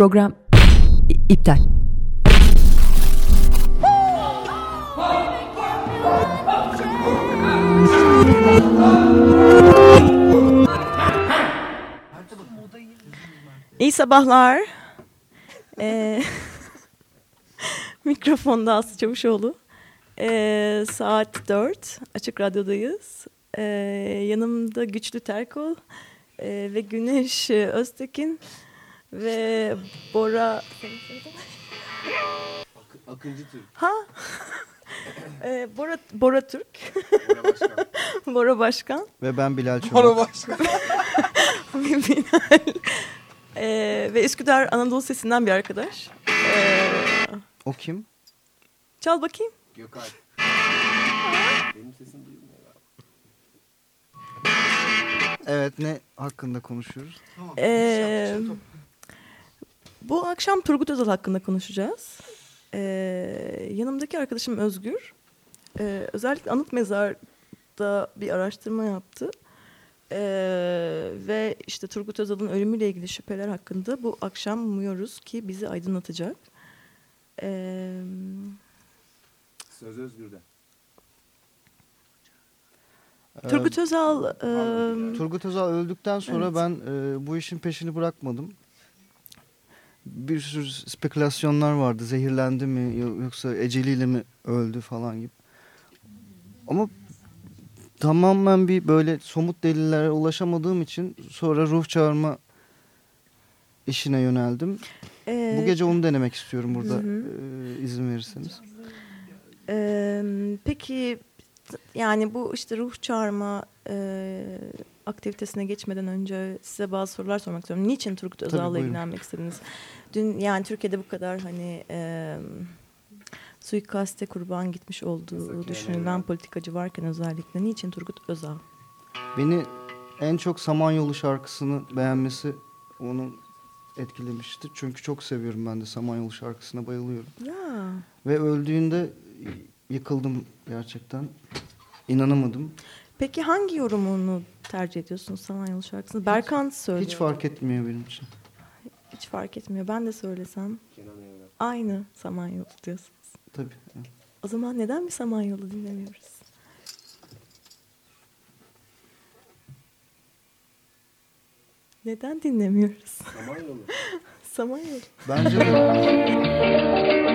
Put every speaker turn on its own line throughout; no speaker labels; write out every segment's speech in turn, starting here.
Program iptal.
İyi sabahlar. Ee, mikrofonda Aslı Çavuşoğlu. Ee, saat 4. Açık Radyo'dayız. Ee, yanımda Güçlü Terkol ee, ve Güneş e, Öztekin ve Bora...
Akıncı Türk.
Ha? Ee, Bora, Bora Türk.
Bora Başkan.
Bora Başkan.
Ve ben Bilal Çoban.
Bora Başkan.
Bilal. Ee, ve Üsküdar Anadolu Sesi'nden bir arkadaş. Ee,
O kim?
çal bakayım.
Gökalp. Benim sesim duyulmuyor galiba.
Evet ne hakkında konuşuyoruz?
Ee, bu akşam Turgut Özal hakkında konuşacağız. Ee, yanımdaki arkadaşım Özgür. Ee, özellikle Anıt Mezar'da bir araştırma yaptı. Ee, ve işte Turgut Özal'ın ölümüyle ilgili şüpheler hakkında bu akşam umuyoruz ki bizi aydınlatacak. Ee,
Söz Özgür'de.
Turgut Özal... e,
Ee, Turgut Özal öldükten sonra
Evet.
ben e, bu işin peşini bırakmadım. Bir sürü spekülasyonlar vardı. Zehirlendi mi yo- yoksa eceliyle mi öldü falan gibi. Ama tamamen bir böyle somut delillere ulaşamadığım için sonra ruh çağırma işine yöneldim.
e,
Bu gece onu denemek istiyorum burada
Hı hı.
e, izin verirseniz.
Ee, peki yani bu işte ruh çağırma e, aktivitesine geçmeden önce size bazı sorular sormak istiyorum. Niçin Turgut Özal'la ilgilenmek istediniz? Dün yani Türkiye'de bu kadar hani e, suikaste kurban gitmiş olduğu
Yasak
düşünülen
yerlerden.
politikacı varken özellikle niçin Turgut Özal?
Beni en çok Samanyolu şarkısını beğenmesi onu etkilemişti. Çünkü çok seviyorum ben de Samanyolu şarkısına bayılıyorum.
Ya
Ve öldüğünde yıkıldım gerçekten. İnanamadım.
Peki hangi yorumunu tercih ediyorsunuz Samanyolu şarkısını? Berkan söylüyor.
Hiç fark etmiyor benim için.
Hiç fark etmiyor. Ben de söylesem aynı Samanyolu diyorsunuz.
Tabii.
O zaman neden bir Samanyolu dinlemiyoruz? Neden dinlemiyoruz?
Samanyolu.
Samanyolu.
Bence de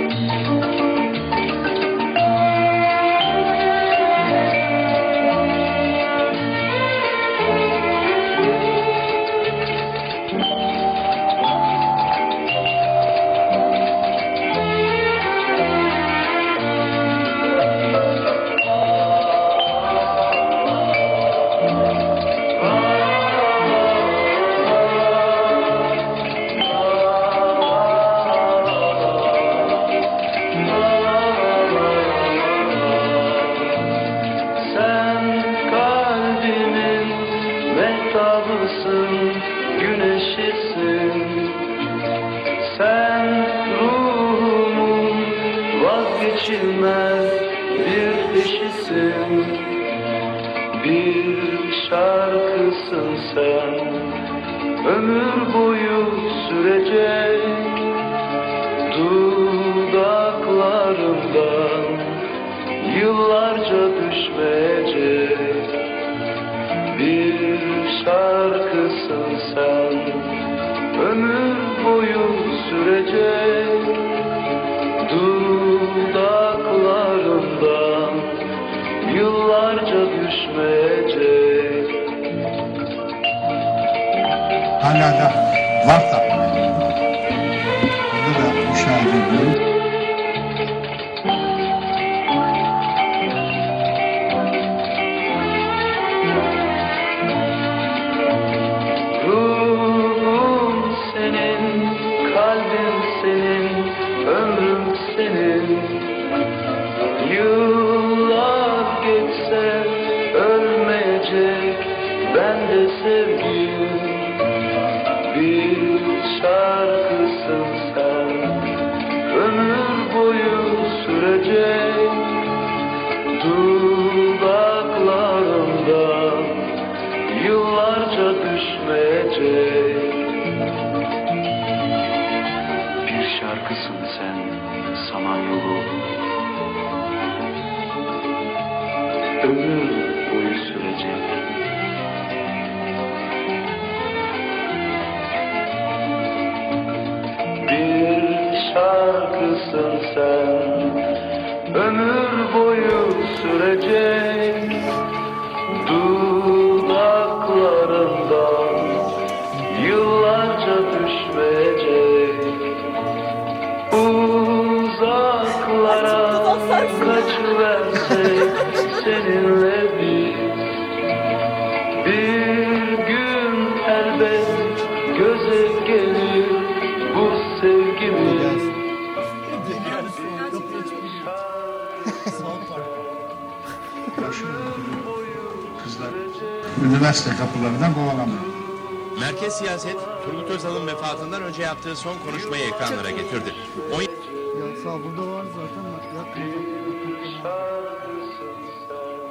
yaptığı son konuşmayı ekranlara getirdi. 17
Ya sağ burada var zaten bak yakmayacağım.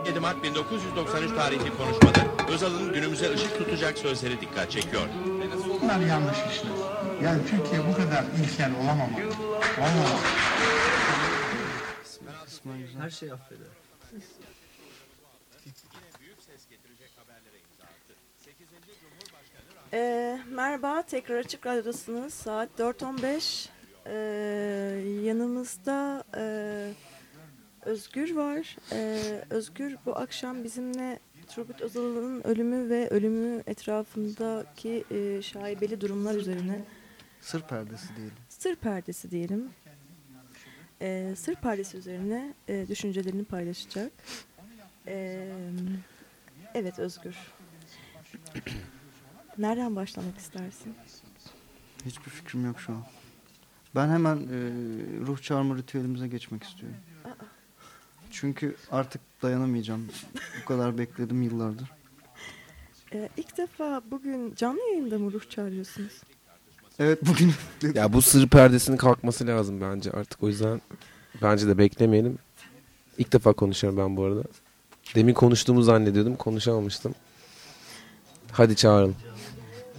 17 Mart 1993 tarihli konuşmada Özal'ın günümüze ışık tutacak sözleri dikkat çekiyor.
Bunlar yanlış işler. Yani Türkiye bu kadar ilkel olamamalı. Olmamalı.
Her şey affeder.
Ee, merhaba, tekrar Açık Radyo'dasınız. Saat 4.15. Ee, yanımızda e, Özgür var. Ee, Özgür bu akşam bizimle Turgut Özal'ın ölümü ve ölümü etrafındaki e, şaibeli durumlar üzerine
Sır perdesi diyelim.
sır perdesi diyelim. Ee, sır perdesi üzerine e, düşüncelerini paylaşacak. Ee, evet Özgür. Nereden başlamak istersin?
Hiçbir fikrim yok şu an. Ben hemen e, ruh çağırma ritüelimize geçmek istiyorum. Çünkü artık dayanamayacağım. Bu kadar bekledim yıllardır.
Ee, ilk defa bugün canlı yayında mı ruh çağırıyorsunuz?
Evet bugün
Ya bu sır perdesinin kalkması lazım bence artık o yüzden bence de beklemeyelim. İlk defa konuşuyorum ben bu arada. Demin konuştuğumu zannediyordum konuşamamıştım. Hadi çağıralım.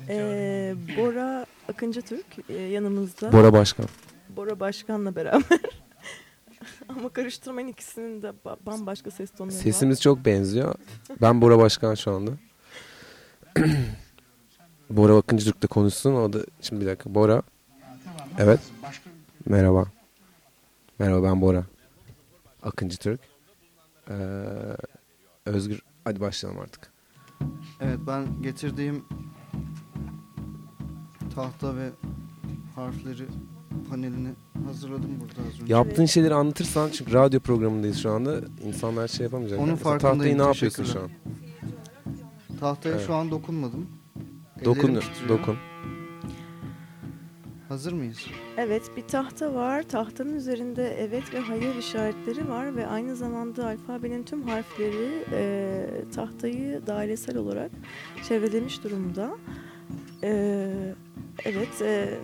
Ee, Bora Akıncı Türk e, yanımızda.
Bora Başkan.
Bora Başkan'la beraber. Ama karıştırmayın ikisinin de ba- bambaşka ses tonları var.
Sesimiz çok benziyor. Ben Bora Başkan şu anda. Bora Akıncı Türk de konuşsun. O da şimdi bir dakika. Bora. Evet. Merhaba. Merhaba ben Bora. Akıncı Türk. Ee, Özgür. Hadi başlayalım artık.
evet ben getirdiğim tahta ve harfleri panelini hazırladım burada az önce.
Yaptığın şeyleri anlatırsan çünkü radyo programındayız şu anda. İnsanlar şey yapamayacak.
Onun farkındayım,
Tahtayı ne yapıyorsun şu an?
Tahtaya
Evet.
şu an dokunmadım. Ellerim
Dokun,
titriyor.
dokun.
Hazır mıyız?
Evet bir tahta var. Tahtanın üzerinde evet ve hayır işaretleri var ve aynı zamanda alfabenin tüm harfleri e, tahtayı dairesel olarak çevrelemiş durumda. E, evet e,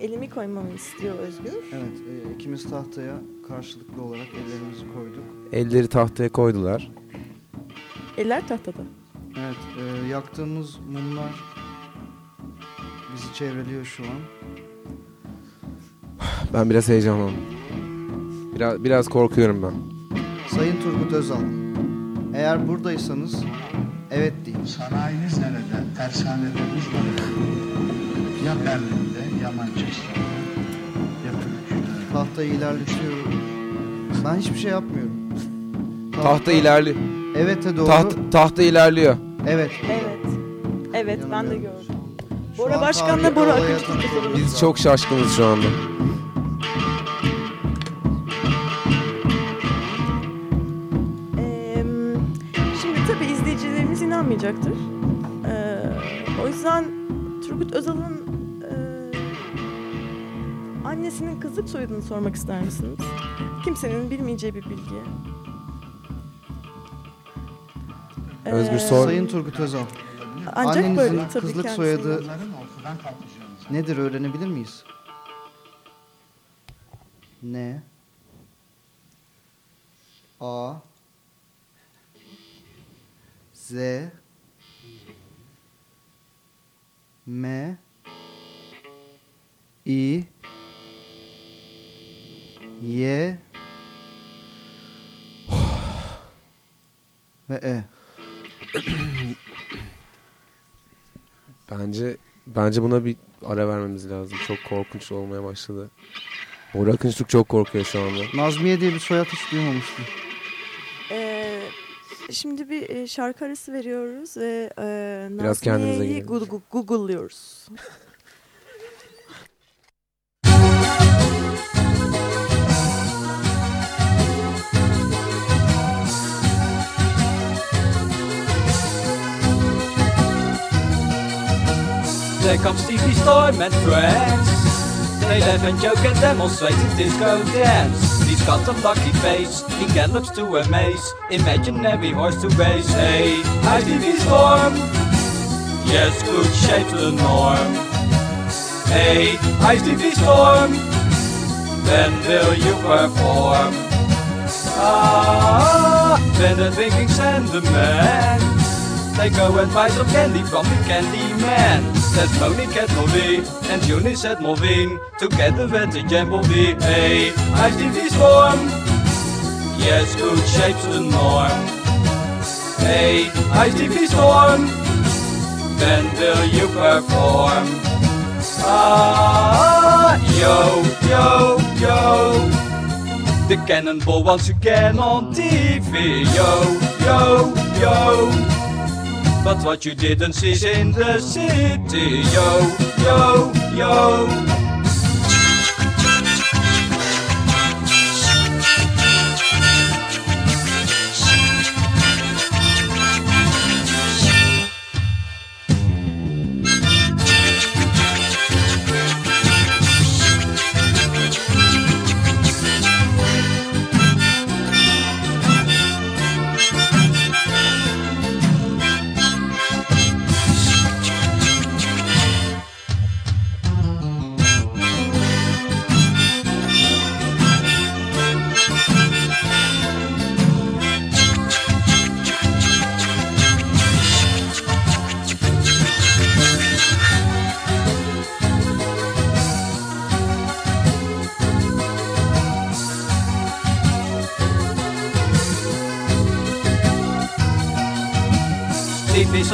elimi koymamı istiyor Özgür.
Evet, e, ikimiz tahtaya karşılıklı olarak ellerimizi koyduk.
Elleri tahtaya koydular.
Eller tahtada.
Evet, e, yaktığımız mumlar bizi çevreliyor şu an.
Ben biraz heyecanlandım. Biraz, biraz korkuyorum ben.
Sayın Turgut Özal, eğer buradaysanız evet deyin.
sanayiniz nerede? Tersaneleriniz nerede? Ya Berlin'de ya Manchester'da ya Türkiye'de.
Tahtayı ilerletiyorum. Ben hiçbir şey yapmıyorum.
Tahta ilerliyor.
Evet'e doğru.
Taht, tahta ilerliyor.
Evet.
Evet. Evet ben de gördüm.
Şu
Bora
an
Başkan'la Bora Akıncı.
Biz çok şaşkınız şu anda.
İnanmayacaktır. Ee, o yüzden Turgut Özal'ın e, annesinin kızlık soyadını sormak ister misiniz? Kimsenin bilmeyeceği bir bilgi.
Özgür sor.
Sayın Turgut Özal,
Ancak
annenizin
böyle tabii
kızlık
kendisi-
soyadı nedir öğrenebilir miyiz? Ne? A Z M İ Y ve E.
Bence bence buna bir ara vermemiz lazım. Çok korkunç olmaya başladı. Bora Akınçlık çok korkuyor şu anda.
Nazmiye diye bir soyad hiç duymamıştım.
Şimdi bir e, şarkı arası veriyoruz ve e,
Biraz gelin.
Google- Google'lıyoruz.
There comes Stevie Storm and friends. They laugh and joke and demonstrate a disco dance. Got a lucky face, he gallops to amaze. Imaginary horse to race. Hey, hi Stevie Storm. Yes, good shape's the norm. Hey, hi Stevie Storm. When will you perform? Ah, then the drinking Sandman. They go and buy some candy from the candy man. That's Monique at Molly and Eunice at Molveen. Together at the Jamboree. Hey, ice TV storm. Yes, good shape's the norm. Hey, ice TV storm. When will you perform? Ah, yo, yo, yo. The cannonball once again on TV. Yo, yo, yo. But what you didn't see is in the city. Yo, yo, yo.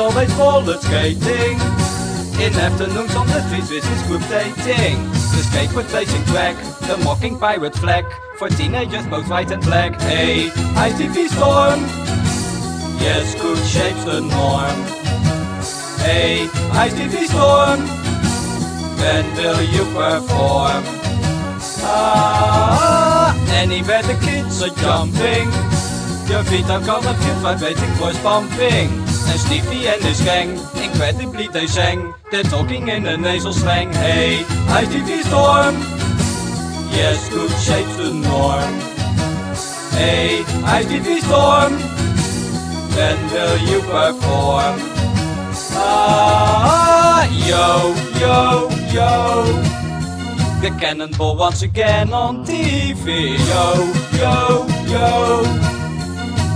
Always roller skating. In afternoons on the streets with his group dating. The skateboard facing track, the mocking pirate flag. For teenagers both white and black. Hey, high TV storm. Yes, good shapes the norm. Hey, high TV storm. When will you perform? Ah, anywhere the kids are jumping. Your feet are gonna feel vibrating, voice pumping. And Stevie and his gang, incredibly they sang. They're talking in a nasal slang. Hey, ITV storm. Yes, good shapes the norm. Hey, ITV storm. When will you perform? Ah, yo, yo, yo. The cannonball once again on TV. Yo, yo, yo.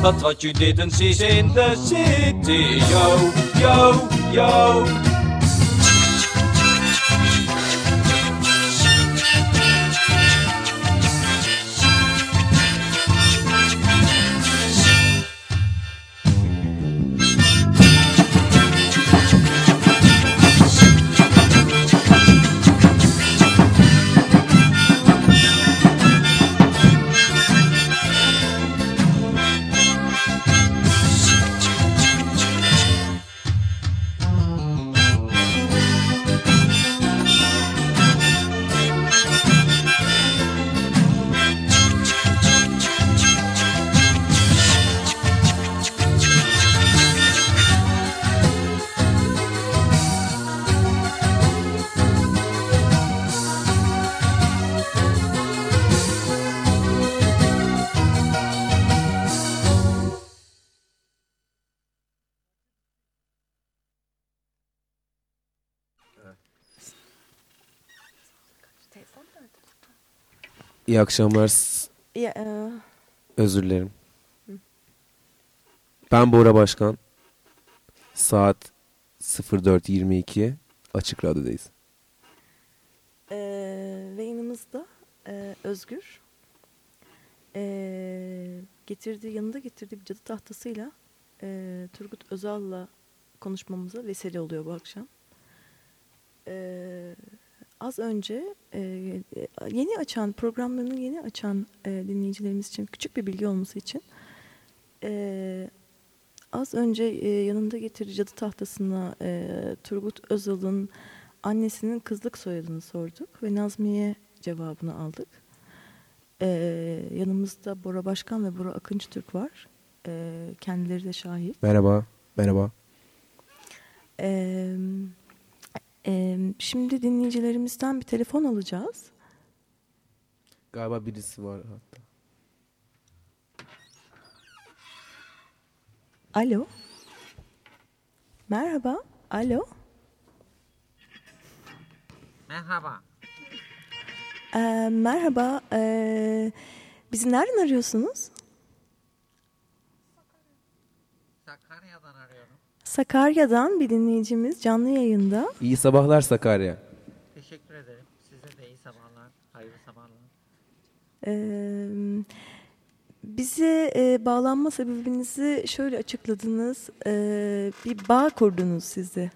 But what you didn't see is in the city. Yo, yo, yo.
İyi akşamlar.
Ya, e,
Özür dilerim. Ben Bora Başkan. Saat 04.22 Açık Radyo'dayız.
e, Özgür e, getirdiği yanında getirdiği bir cadı tahtasıyla e, Turgut Özal'la konuşmamıza vesile oluyor bu akşam. E, az önce e, yeni açan programlarını yeni açan e, dinleyicilerimiz için küçük bir bilgi olması için e, az önce e, yanında getirdiği cadı tahtasına e, Turgut Özal'ın annesinin kızlık soyadını sorduk ve Nazmiye cevabını aldık. Ee, yanımızda Bora Başkan ve Bora Akıncı Türk var. Ee, kendileri de şahit.
Merhaba. Merhaba.
Ee, şimdi dinleyicilerimizden bir telefon alacağız.
Galiba birisi var hatta.
Alo. Merhaba. Alo.
Merhaba.
Ee, merhaba. Ee, bizi nereden arıyorsunuz?
Sakarya'dan arıyorum.
Sakarya'dan bir dinleyicimiz canlı yayında.
İyi sabahlar Sakarya.
Teşekkür ederim. Size de iyi sabahlar. Hayırlı sabahlar.
Ee, bize e, bağlanma sebebinizi şöyle açıkladınız. Ee, bir bağ kurdunuz sizi.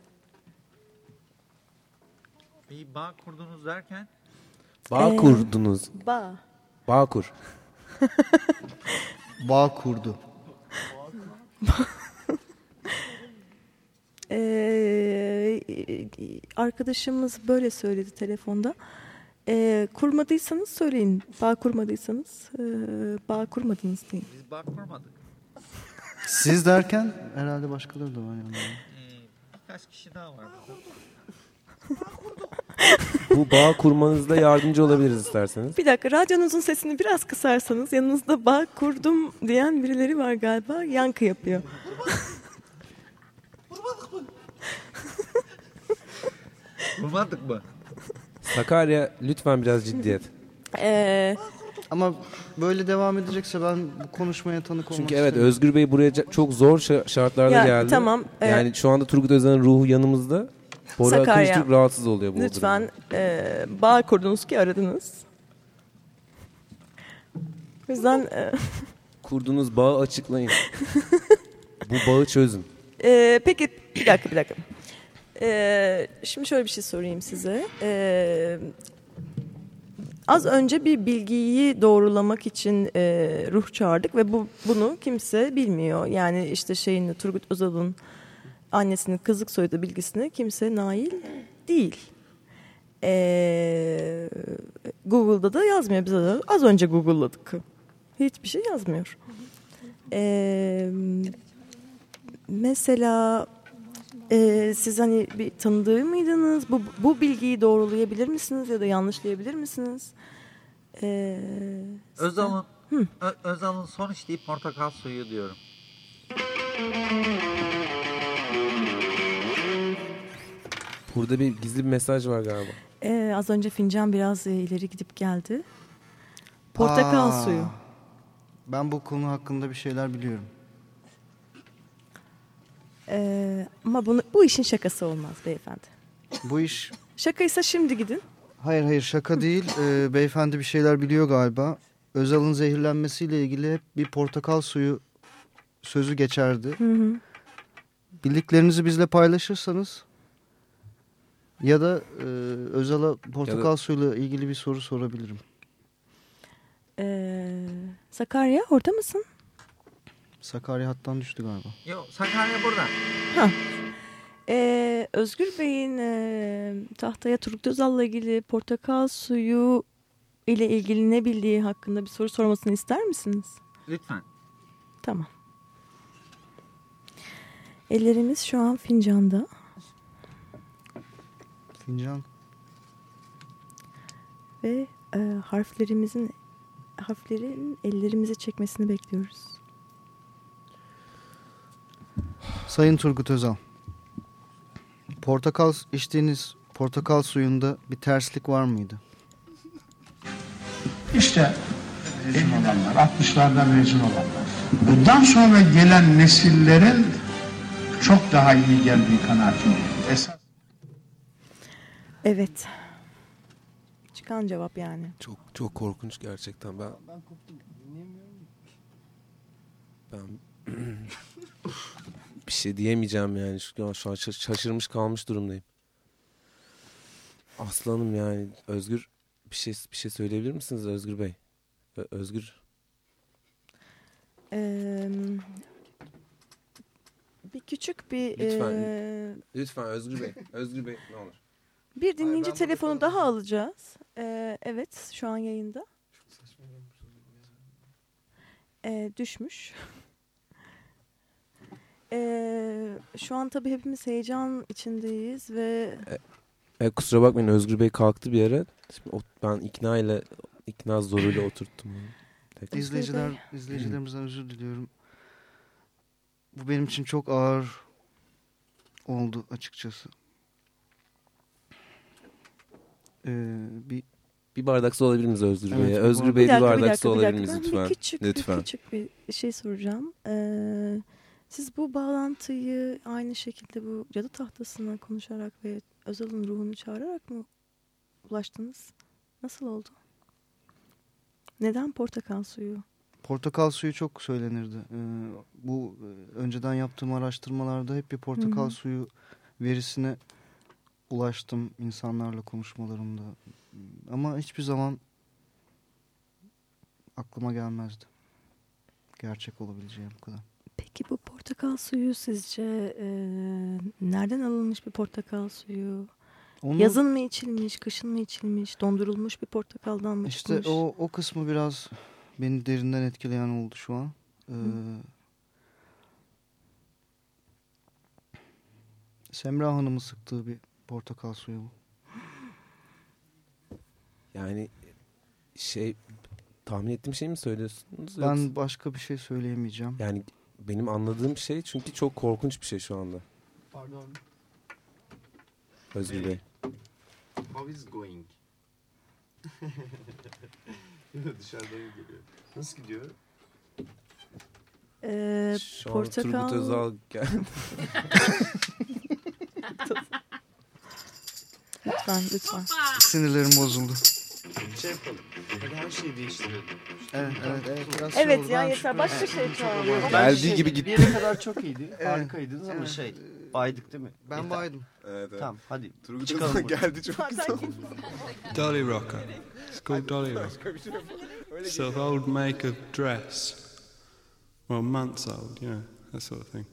Bir bağ kurdunuz derken
Bağ
Ee,
kurdunuz.
Bağ.
Bağ kur.
Bağ kurdu.
Ee, arkadaşımız böyle söyledi telefonda. Ee, kurmadıysanız söyleyin. Bağ kurmadıysanız e, bağ kurmadınız deyin.
biz bağ kurmadık.
Siz derken herhalde başkaları da var yanında.
Ee, birkaç kişi daha var.
Bu bağ kurmanızda yardımcı olabiliriz isterseniz.
Bir dakika radyonuzun sesini biraz kısarsanız yanınızda bağ kurdum diyen birileri var galiba. Yankı yapıyor.
Kurmadık mı?
Sakarya lütfen biraz ciddiyet.
Ee,
Ama böyle devam edecekse ben bu konuşmaya tanık olmak
Çünkü evet
istemiyorum.
Özgür Bey buraya ca- çok zor şa- şartlarda
Ya,
geldi.
tamam, e-
Yani şu anda Turgut Özal'ın ruhu yanımızda. Bora
Sakarya.
Akıncı Türk rahatsız oluyor bu
lütfen
durumda.
e, bağ kurdunuz ki aradınız. O yüzden e,
Kurduğunuz bağı açıklayın. bu bağı çözün.
e, peki bir dakika bir dakika. E, şimdi şöyle bir şey sorayım size. E, az önce bir bilgiyi doğrulamak için e, ruh çağırdık ve bu bunu kimse bilmiyor. Yani işte şeyin Turgut Özal'ın annesinin kızlık soyadı bilgisine kimse nail değil. Ee, Google'da da yazmıyor bize de. Az önce Google'ladık. Hiçbir şey yazmıyor. Ee, mesela e, siz hani bir tanıdığı mıydınız? Bu, bu bilgiyi doğrulayabilir misiniz ya da yanlışlayabilir misiniz? Ee,
Özal'ın Ö- Özal'ın son içtiği portakal suyu diyorum.
Burada bir gizli bir mesaj var galiba.
Ee, az önce fincan biraz e, ileri gidip geldi. Portakal
Aa,
suyu.
Ben bu konu hakkında bir şeyler biliyorum.
Ee, ama bunu, bu işin şakası olmaz beyefendi.
Bu iş
Şakaysa şimdi gidin.
hayır hayır şaka değil. Ee, beyefendi bir şeyler biliyor galiba. Özal'ın zehirlenmesiyle ilgili hep bir portakal suyu sözü geçerdi.
Hı hı.
Bildiklerinizi bizle paylaşırsanız ya da e, Özal'a portakal
Ya da-
suyuyla ilgili bir soru sorabilirim.
Ee, Sakarya orada mısın?
Sakarya hattan düştü galiba.
Yok Sakarya burada.
Ee, Özgür Bey'in e, tahtaya Turgut Özal'la ilgili portakal suyu ile ilgili ne bildiği hakkında bir soru sormasını ister misiniz?
Lütfen.
Tamam. Ellerimiz şu an fincanda.
Fincan.
ve e, harflerimizin harflerin ellerimizi çekmesini bekliyoruz.
Sayın Turgut Özal. Portakal içtiğiniz portakal suyunda bir terslik var mıydı?
İşte mezun olanlar, 60'lardan mezun olanlar. Bundan sonra gelen nesillerin çok daha iyi geldiği kanaatindeyim. Esas
Evet. çıkan cevap yani.
Çok çok korkunç gerçekten. Ben
Ben koptum. Dinleyemiyorum.
ben bir şey diyemeyeceğim yani. Şu, şu an şaş- şaşırmış kalmış durumdayım. Aslanım yani Özgür bir şey bir şey söyleyebilir misiniz Özgür Bey? Özgür
Ee, bir küçük bir
Lütfen.
ee,
lütfen Özgür Bey. Özgür Bey ne olur.
bir dinleyici
burada
telefonu daha
kalacağım.
alacağız. Ee, evet şu an yayında. Ee, düşmüş. Ee, şu an tabii hepimiz heyecan içindeyiz ve
E, kusura bakmayın Özgür Bey kalktı bir yere. Şimdi o- ben ikna ile ikna zoruyla oturttum onu. Tekrar.
İzleyiciler, izleyicilerimizden özür diliyorum. Bu benim için çok ağır oldu açıkçası. Ee, bir
Bir bardak su alabilir miyiz Özgür
Evet,
Bey'e?
bir
Özgür Bey
Bir
bir,
dakika, bir
bardak
dakika,
su alabilir miyiz lütfen?
Bir küçük,
Lütfen.
Bir küçük bir şey soracağım. Ee, siz bu bağlantıyı aynı şekilde bu cadı tahtasına konuşarak ve Özal'ın ruhunu çağırarak mı ulaştınız? Nasıl oldu? Neden portakal suyu?
portakal suyu çok söylenirdi. Ee, bu e, önceden yaptığım araştırmalarda hep bir portakal
Hı hı.
suyu verisine ulaştım insanlarla konuşmalarımda. Ama hiçbir zaman aklıma gelmezdi. Gerçek olabileceği bu kadar.
Peki bu portakal suyu sizce e, nereden alınmış bir portakal suyu?
Onu-
Yazın mı içilmiş, kışın mı içilmiş, dondurulmuş bir portakaldan mı
İşte
çıkmış?
o, o kısmı biraz beni derinden etkileyen oldu şu an. Ee, Semra Hanım'ın sıktığı bir portakal suyu bu.
Yani şey tahmin ettiğim şey mi söylüyorsunuz?
Ben
yoksa-
başka bir şey söyleyemeyeceğim.
yani benim anladığım şey çünkü çok korkunç bir şey şu anda.
Pardon.
Özgür Bey.
How is going? Dışarıdan geliyor. Nasıl gidiyor?
Ee,
Şu an
portakal...
Turgut Özal geldi.
Lütfen, lütfen.
Sinirlerim bozuldu.
Şey yapalım. Her şeyi değiştirelim.
Evet, evet, evet. Biraz şey
Evet ya yeter. Başka şey çağırıyor.
Bence
Geldiği
şey,
gibi
Bir
gitti.
yere kadar çok iyiydi. Harikaydınız ama şey baydık değil mi?
Ben
Yeter.
baydım.
Evet, evet.
Tamam hadi.
Turgut
Çıkalım
geldi çok
Zaten
Dolly Rocker. It's called Dolly Rocker. It's an old make of dress. Well, months old, you know, that sort of thing.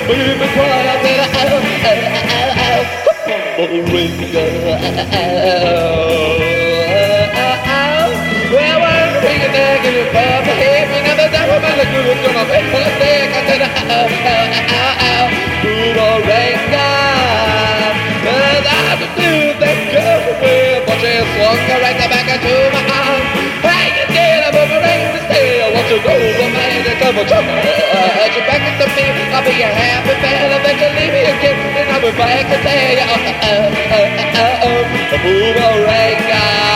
The
baby cried I said oh oh oh oh a boomerang. Well, a happy man, eventually me again, and I'll be back to tell you, oh, oh, oh, oh, oh, oh, a boomerang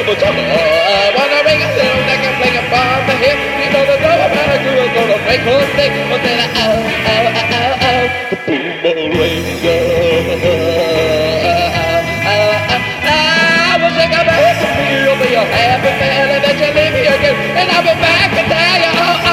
magic of a trouble. I wanna ring a little like a fling from the hip. You know the door about a girl gonna break her neck. But then I, oh, oh, oh, oh, oh, the boomerang girl. I wish I got back to me, you'll be a happy man, and then you leave me again, and I'll be back to tell you, oh,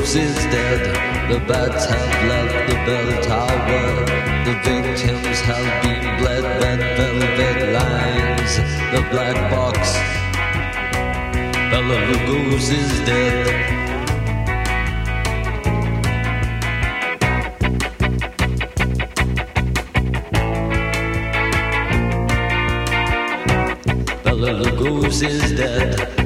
Lugos is dead. The bats have left the bell tower. The victims have been bled. Red velvet lines. The black box. Bella Lugos is dead. Bella Lugos is dead.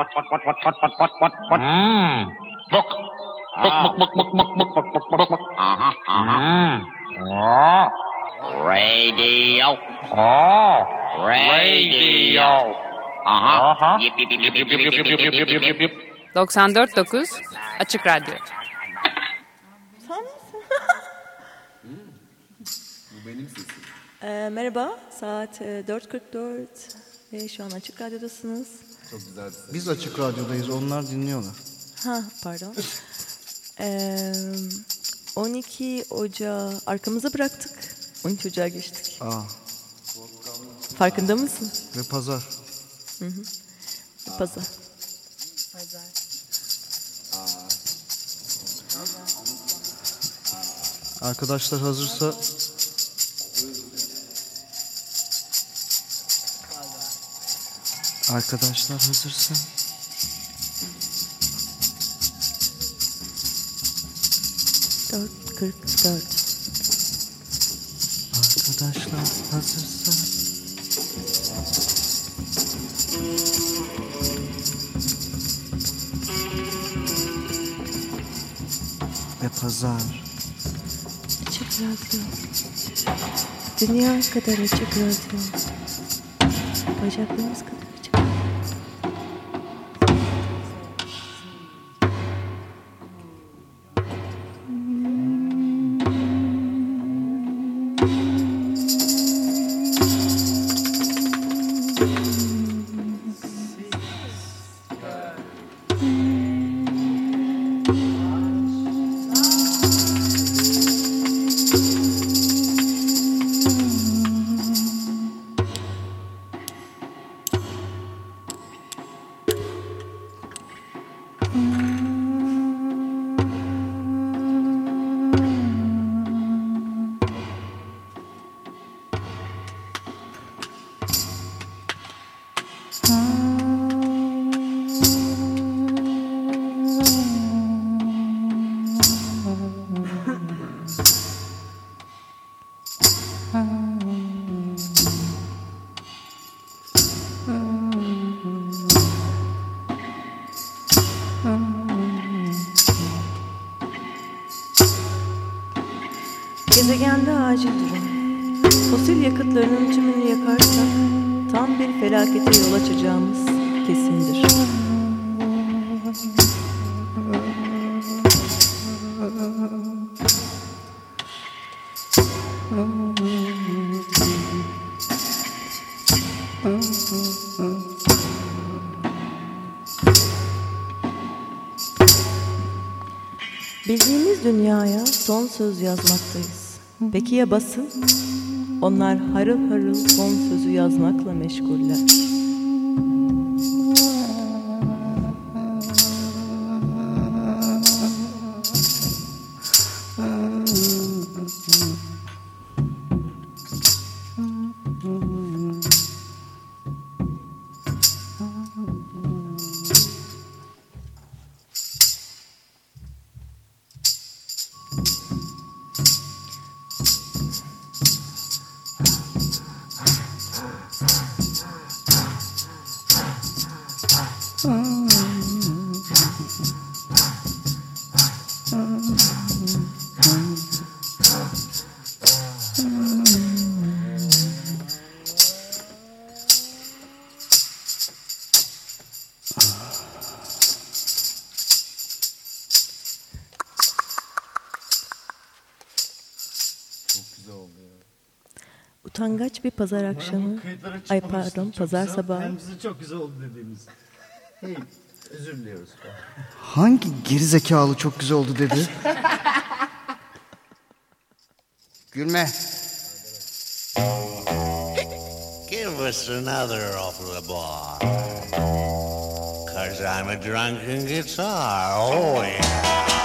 What, what, what, what, what, what, what, what, what, what, what? Mm. Book. Book, book, book, book, book, book, book, book, book, book. Uh-huh, uh-huh. Oh. Radio. Oh. Radio. Uh-huh. Uh-huh. Yip, yip, yip, yip, yip, yip, yip, yip, yip, yip, yip, yip.
94.9 Açık Radyo.
Sen misin?
benim sesim.
Ee, merhaba, saat e, 4.44 ve şu an Açık Radyo'dasınız.
Çok güzel bir ses.
Biz açık radyodayız, onlar dinliyorlar.
Ha, pardon. Ee, 12 Ocağı arkamıza bıraktık. 13 Ocağı geçtik.
Aa,
Farkında mısın?
ve pazar.
Hı hı. Pazar.
Arkadaşlar hazırsa Arkadaşlar hazırsa
Dört kırk dört.
Arkadaşlar hazırsa Ve pazar
Açık Radyo. Dünya kadar açık radyo. Bacaklarımız kadar söz yazmaktayız. Peki ya basın? Onlar harıl harıl son sözü yazmakla meşguller. Utangaç bir pazar akşamı, ay pardon pazar sabahı.
Hem sizin çok güzel oldu dediğiniz. Hey, özür diliyoruz.
Hangi gerizekalı çok güzel oldu dedi? Gülme.
Give us another off the bar. Cause I'm a drunken guitar. Oh, yeah.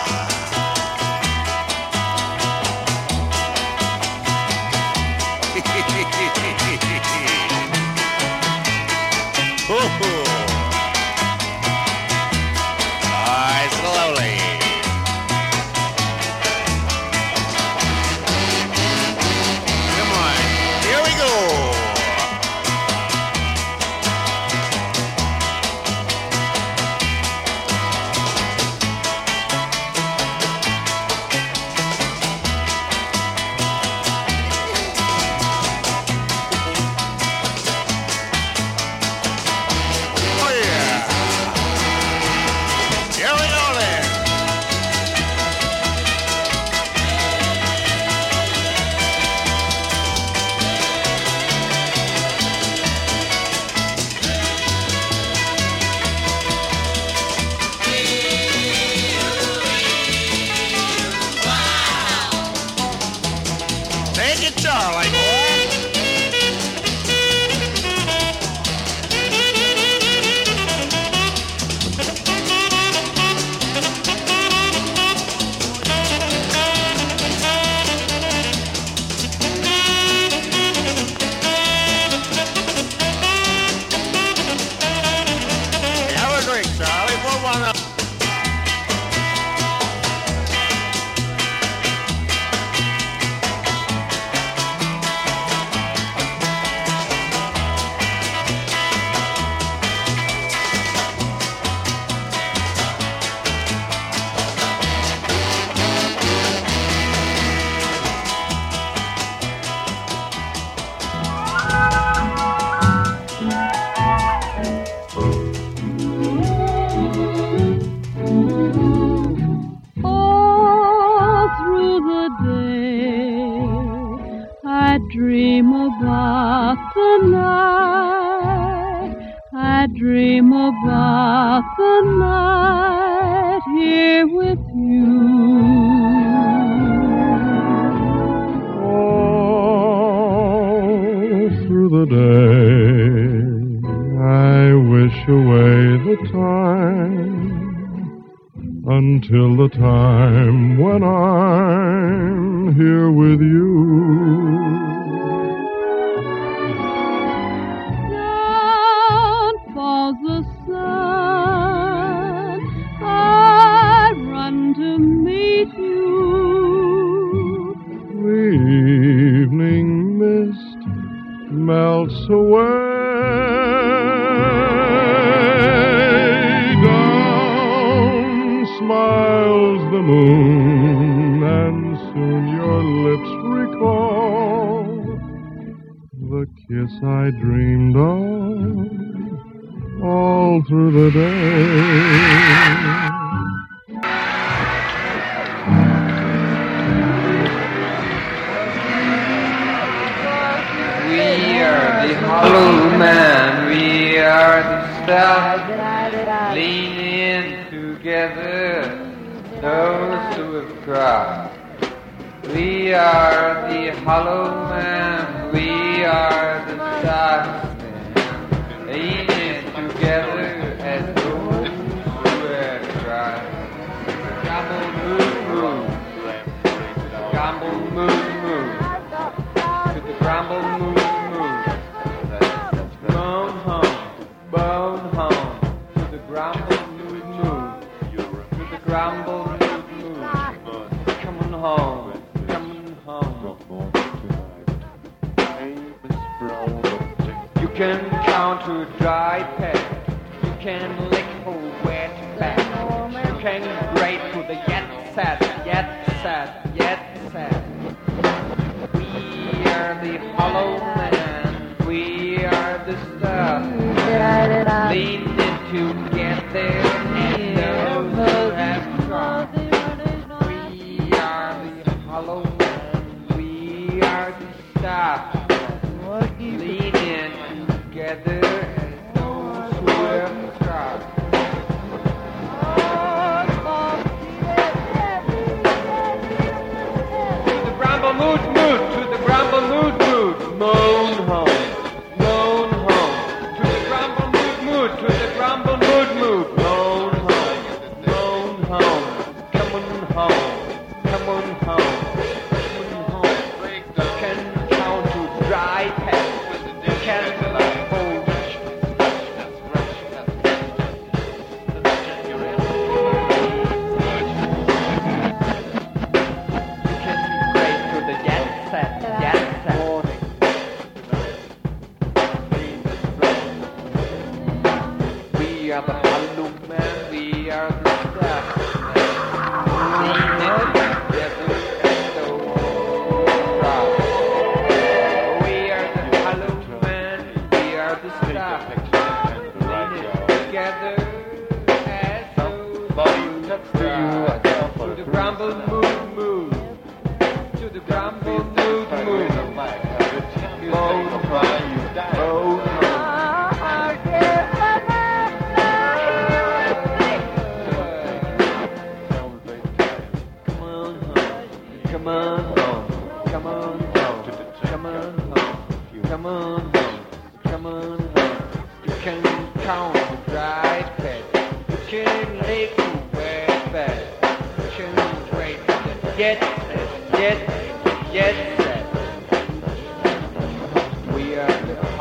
I wish away the time until the time when I'm here with you.
Down falls
lips recall the kiss I dreamed of all through the day.
We are the hollow man, we are the stuff leaning together, those who have cried. We are the hollow man, we are the stuff leaning together as those who have cried. Gamble, move, move. Gamble, move, move to the grumble move move. Bone home, bone home, to the grumble move move. To the grumble can count to dry pet. You can lick for wet back. You can grate to the yet sad, yet sad, yet sad. We are the hollow man. We are the stuff. Leaning together and those who have. We are the hollow man. We are the stuff. Leaning together and mood mood, to the bramble mood mood, moan To crew. I fell for the bramble move, move.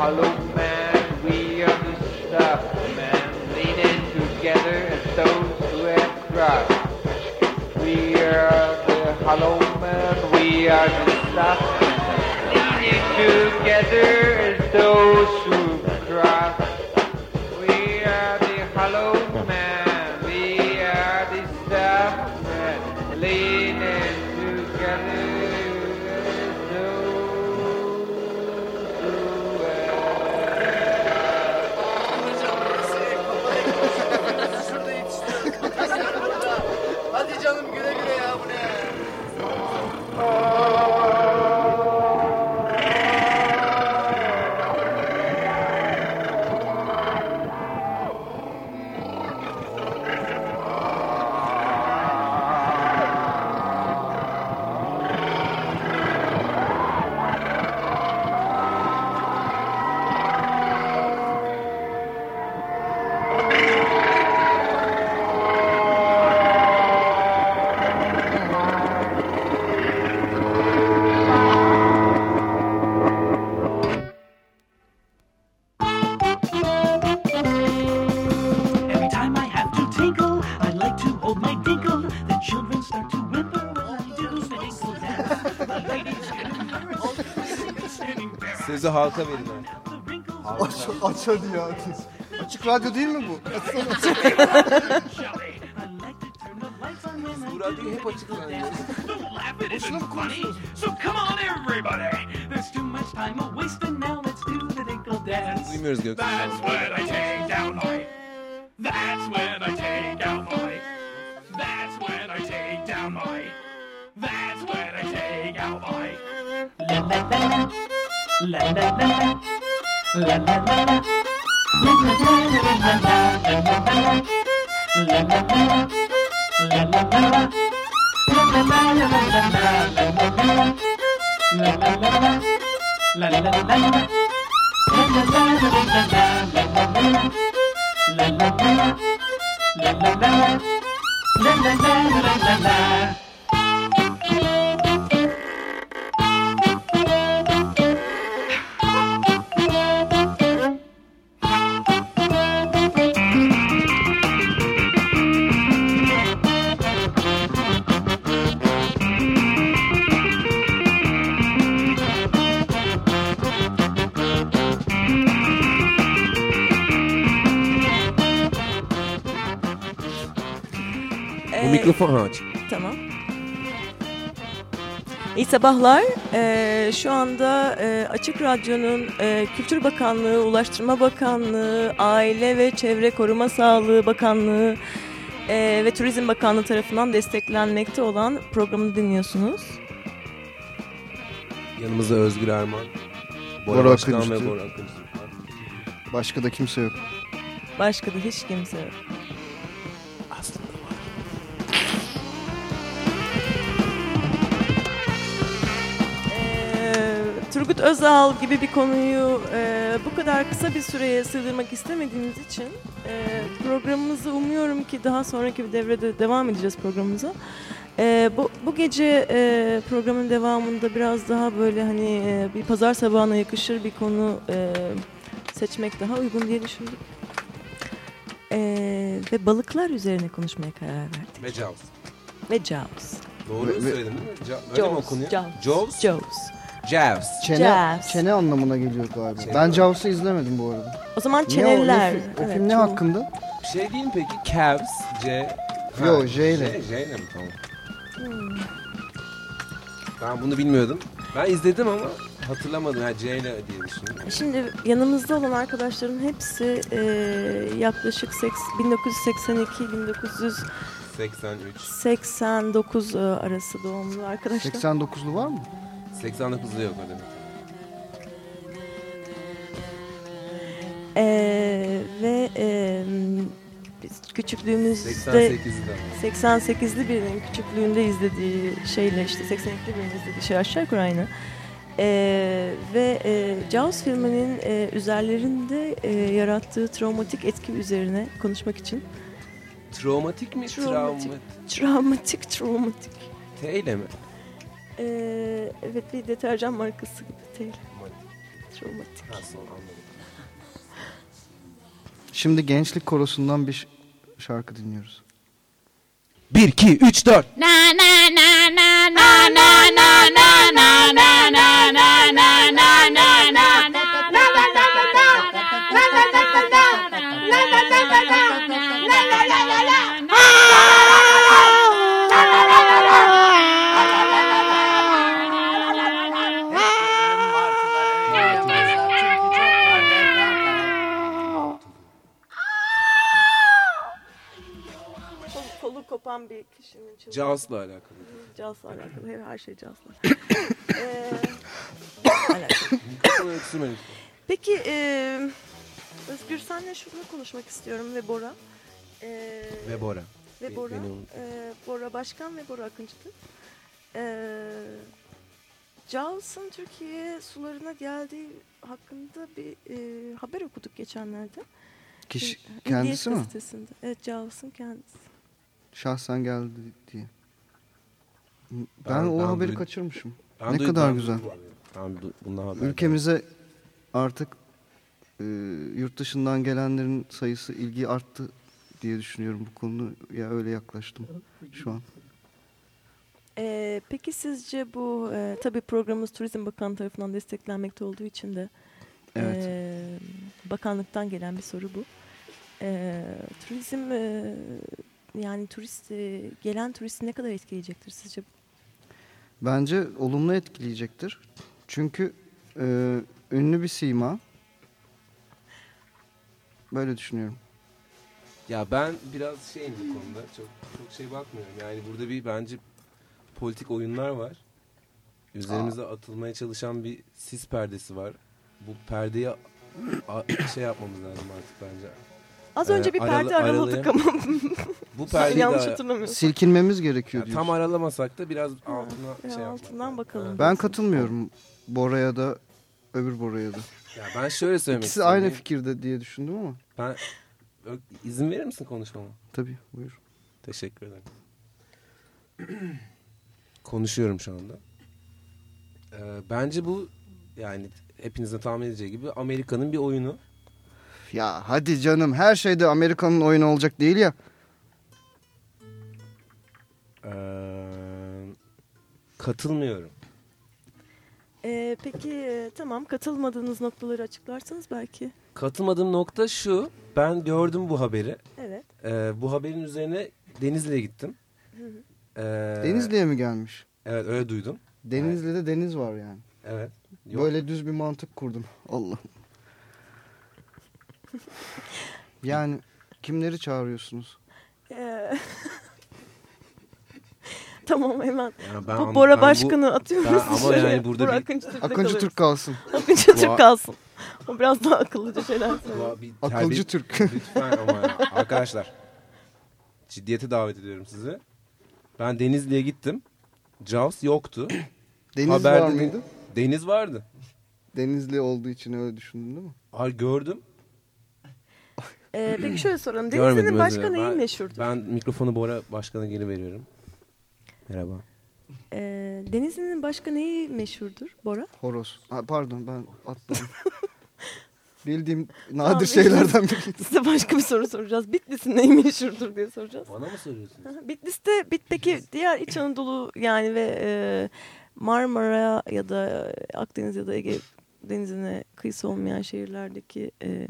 Hollow man, we are the stuff man, leaning together as those who have cried. We are the hollow man, we are the stuff leaning together as those
marka verin.
Aç, aç hadi ya. Açık radyo değil mi bu? Açsana açık.
bu radyo hep açık
radyo. Boşuna mı konuşuyorsun?
Duymuyoruz Gökhan.
Mikrofon aç.
Tamam. İyi sabahlar. Ee, şu anda e, Açık Radyo'nun e, Kültür Bakanlığı, Ulaştırma Bakanlığı, Aile ve Çevre Koruma Sağlığı Bakanlığı e, ve Turizm Bakanlığı tarafından desteklenmekte olan programını dinliyorsunuz.
Yanımızda Özgür Erman. Bora,
Bora
Başkan
Akıncı.
ve Bora Akıncı. var.
Başka da kimse yok.
Başka da hiç kimse yok. Turgut Özal gibi bir konuyu e, bu kadar kısa bir süreye sığdırmak istemediğimiz için e, programımızı umuyorum ki daha sonraki bir devrede devam edeceğiz programımıza. E, bu, bu gece e, programın devamında biraz daha böyle hani e, bir pazar sabahına yakışır bir konu e, seçmek daha uygun diye düşündük. E, ve balıklar üzerine konuşmaya karar verdik.
Ve Jaws.
Ve Jaws.
Doğru söyledim değil mi? Ja- böyle mi okunuyor?
Jaws,
Jaws.
Jaws.
Jaws.
Çene,
Jazz.
çene anlamına geliyor galiba.
Çene
ben? Jaws'ı izlemedim bu arada.
O zaman
Ne o- ne
çeneler.
o
Evet,
film ne
çok-
hakkında?
Şey değil mi peki? Cavs. C.
Yo, J ile.
J, ile mi? Tamam.
Hmm.
Ben bunu bilmiyordum. Ben izledim ama hatırlamadım. Ha, C ile diye düşündüm.
Şimdi yanımızda olan arkadaşların hepsi e, yaklaşık seks- 1982-1989
83.
e, arası doğumlu arkadaşlar.
89'lu var mı?
89'lu yok öyle.
E, ve e, biz küçüklüğümüzde
88'de.
88'li birinin küçüklüğünde izlediği şeyle işte 82'li birinin izlediği şey aşağı yukarı aynı. Ee, ve e, Jaws filminin e, üzerlerinde e, yarattığı travmatik etki üzerine konuşmak için
Travmatik mi?
Travmatik.
travmatik
travmatik
T ile mi?
Ee, evet bir deterjan markası gibi değil.
Anladım.
Şimdi Gençlik Korosu'ndan bir şarkı dinliyoruz.
1, 2, 3, 4.
Na na na na na na na na na na na na na na na
Jaws'la alakalı.
Jaws'la alakalı. Her, her şey Jaws'la. ee, alakalı. Peki e, Özgür senle şunu konuşmak istiyorum ve Bora. E,
Ve Bora.
Ve Bora.
beni unut.
E, Bora Başkan ve Bora Akıncı'dı. E, Jaws'ın Türkiye sularına geldiği hakkında bir e, haber okuduk geçenlerde.
Kişi kendisi mi?
Gazetesi'nde. Evet Jaws'ın kendisi.
Şahsen geldi diye. Ben,
Ben-
o
ben
haberi
duydum.
kaçırmışım.
Ben
ne
duydum,
kadar
ben
güzel.
Ben bundan haber
Ülkemize artık e, yurt dışından gelenlerin sayısı ilgi arttı diye düşünüyorum bu konuya öyle yaklaştım şu an.
Ee, peki sizce bu e, tabii programımız Turizm Bakanlığı tarafından desteklenmekte olduğu için de
Evet.
e, bakanlıktan gelen bir soru bu. E, turizm e, yani turist e, gelen turisti ne kadar etkileyecektir sizce?
Bence olumlu etkileyecektir. Çünkü e, ünlü bir sima. Böyle düşünüyorum.
Ya ben biraz şeyim bu konuda. Çok çok şey bakmıyorum. Yani burada bir bence politik oyunlar var. Üzerimize atılmaya çalışan bir sis perdesi var. Bu perdeyi a- şey yapmamız lazım artık bence.
Az önce bir perde araladık ama
bu perdeyi
yanlış
de-
hatırlamıyorsam.
Silkinmemiz gerekiyor
Ya
diyorsun.
tam aralamasak da biraz altına
Ya
şey yapmak.
altından bakalım.
Ben katılmıyorum Bora'ya da öbür Bora'ya da.
Ya ben şöyle söylemek
İkisi
istiyorum.
aynı
Benim-
fikirde diye düşündüm ama.
Ben Ö- izin verir misin konuşmama?
Tabii buyur.
Teşekkür ederim. Konuşuyorum şu anda. Ee, bence bu yani hepinizin tahmin edeceği gibi Amerika'nın bir oyunu.
Ya hadi canım her şeyde Amerika'nın oyunu olacak değil ya.
Ee, katılmıyorum.
E, peki e, tamam katılmadığınız noktaları açıklarsanız belki.
Katılmadığım nokta şu. Ben gördüm bu haberi.
Evet.
Ee, bu haberin üzerine Denizli'ye gittim.
Hı hı.
Ee,
Denizli'ye mi gelmiş?
Evet öyle duydum.
Denizli'de deniz var yani.
Evet. Yok.
Böyle düz bir mantık kurdum. Allah. yani kimleri çağırıyorsunuz?
E, tamam hemen.
Ya ben
bu Bora
ben bu-
Başkan'ı atıyoruz.
ben ama yani burada
Bora
bir-
Akıncı Türk'te
Akıncı. Türk kalsın.
Akıncı
Bu-
Türk kalsın. O biraz daha akıllıca şeyler söylüyor.
Bir
Akılcı Türk.
Lütfen ama ya. arkadaşlar. Ciddiyete davet ediyorum sizi. Ben Denizli'ye gittim. Jaws yoktu.
Deniz
Haberde
var mıydı?
Deniz vardı.
Denizli olduğu için öyle düşündün değil mi?
Ay gördüm.
E, peki şöyle soralım. Denizli'nin başka neyi
Ben-
meşhurdur?
Ben mikrofonu Bora Başkan'a geri veriyorum. Merhaba.
E, Denizli'nin başka neyi meşhurdur Bora?
Horoz. Ha, pardon ben atladım. Bildiğim
Tamam,
nadir şeylerden biri.
Size başka bir soru soracağız. Bitlis'in neyi meşhurdur diye soracağız.
Bana mı soruyorsun?
Aha, Bitlis'te bit peki diğer İç Anadolu yani ve e, Marmara ya da Akdeniz ya da Ege denizine kıyısı olmayan şehirlerdeki e,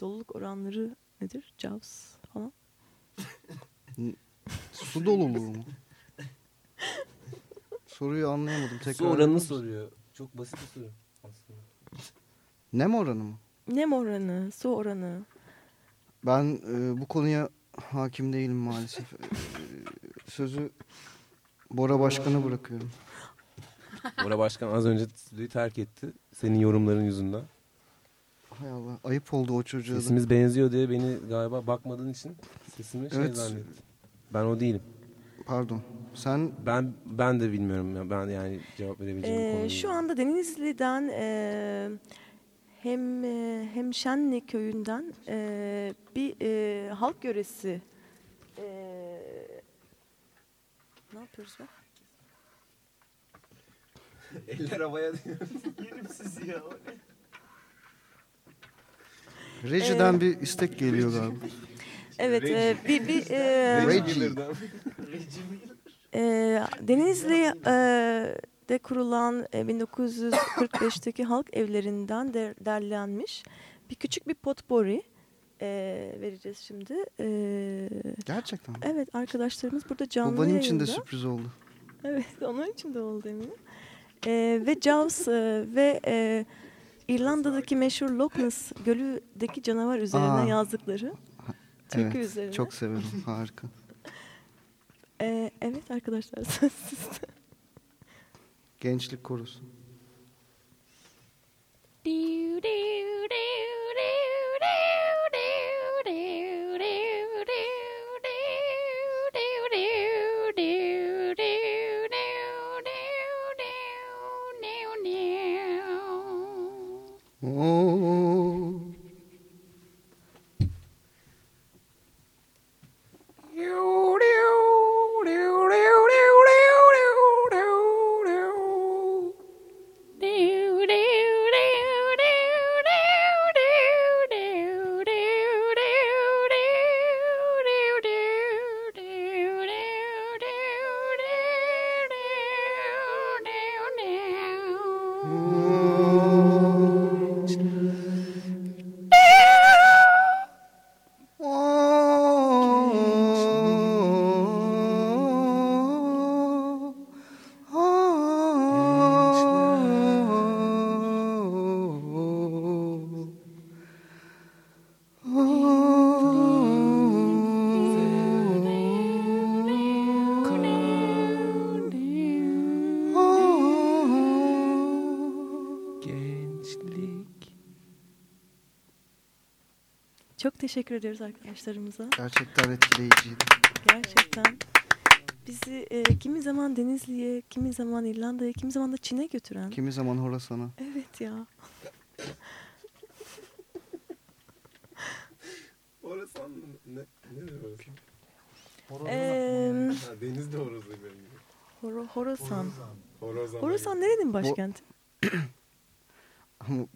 doluluk oranları nedir? Jaws falan.
Su doluluğu mu? Soruyu anlayamadım. Tekrar
Su oranını soruyor. Çok basit bir soru aslında.
Nem oranı mı?
Nem oranı, su oranı.
Ben e, bu konuya hakim değilim maalesef. E, sözü Bora Başkan'a bırakıyorum.
Bora Başkan az önce stüdyoyu terk etti. Senin yorumların yüzünden.
Hay Allah ayıp oldu o çocuğa da.
Sesimiz benziyor diye beni galiba bakmadığın için sesimi şey
Evet.
zannettin. Ben o değilim.
Pardon. Sen
Ben ben de bilmiyorum ya. Ben yani cevap verebileceğim bir konu
E,
değil.
şu anda Denizli'den e, hem e, hem Şenli köyünden e, bir e, halk yöresi e, ne yapıyoruz be?
Eller havaya
Yerim sizi ya.
Rejiden
Ee,
bir istek geliyor galiba.
Evet, e, bir bir e,
Reggie.
e, Denizli e, de kurulan e, 1945'teki halk evlerinden der, derlenmiş bir küçük bir potpourri e, vereceğiz şimdi. E,
Gerçekten mi?
evet, arkadaşlarımız burada canlı
Bu benim için de
yayında.
sürpriz oldu.
Evet, onun için de oldu eminim. E, ve Jaws e, ve e, İrlanda'daki meşhur Loch Ness Gölü'deki canavar üzerine
Aa.
yazdıkları türkü
Evet,
üzerine.
çok severim. Harika.
E, evet arkadaşlar.
Gençlik korusu. Oo.
Çok teşekkür ediyoruz arkadaşlarımıza.
Gerçekten etkileyiciydi.
Gerçekten. Bizi e, kimi zaman Denizli'ye, kimi zaman İrlanda'ya, kimi zaman da Çin'e götüren.
Kimi zaman Horasan'a.
Evet ya.
Horasan ne? Ne orası?
Eee,
Ha, denizde horozu benim.
Horo, Horasan.
Horasan.
Horasan nerenin başkenti?
Ama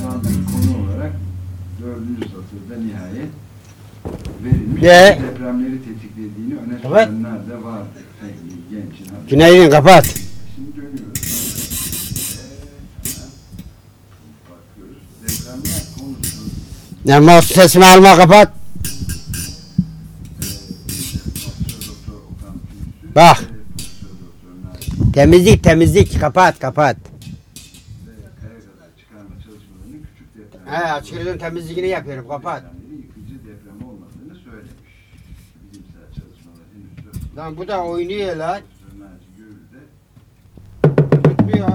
bir konu olarak dördüncü satırda nihayet verilmiş.
Ye.
Depremleri tetiklediğini öne
Evet.
sürenler de var. Sevgili gençin haberi.
Günaydın kapat.
Şimdi dönüyoruz. Ee, bakıyoruz. Depremler konusu
Ne mouse sesimi alma kapat. Bak. Temizlik temizlik kapat kapat.
çıkarma çalışmalarının küçük deprem
He açıkçası temizliğini yapıyorum kapat.
yıkıcı deprem olmadığını söylemiş. Bilimsel çalışmalar henüz söz
Lan bu da oynuyor lan. Tutmuyor.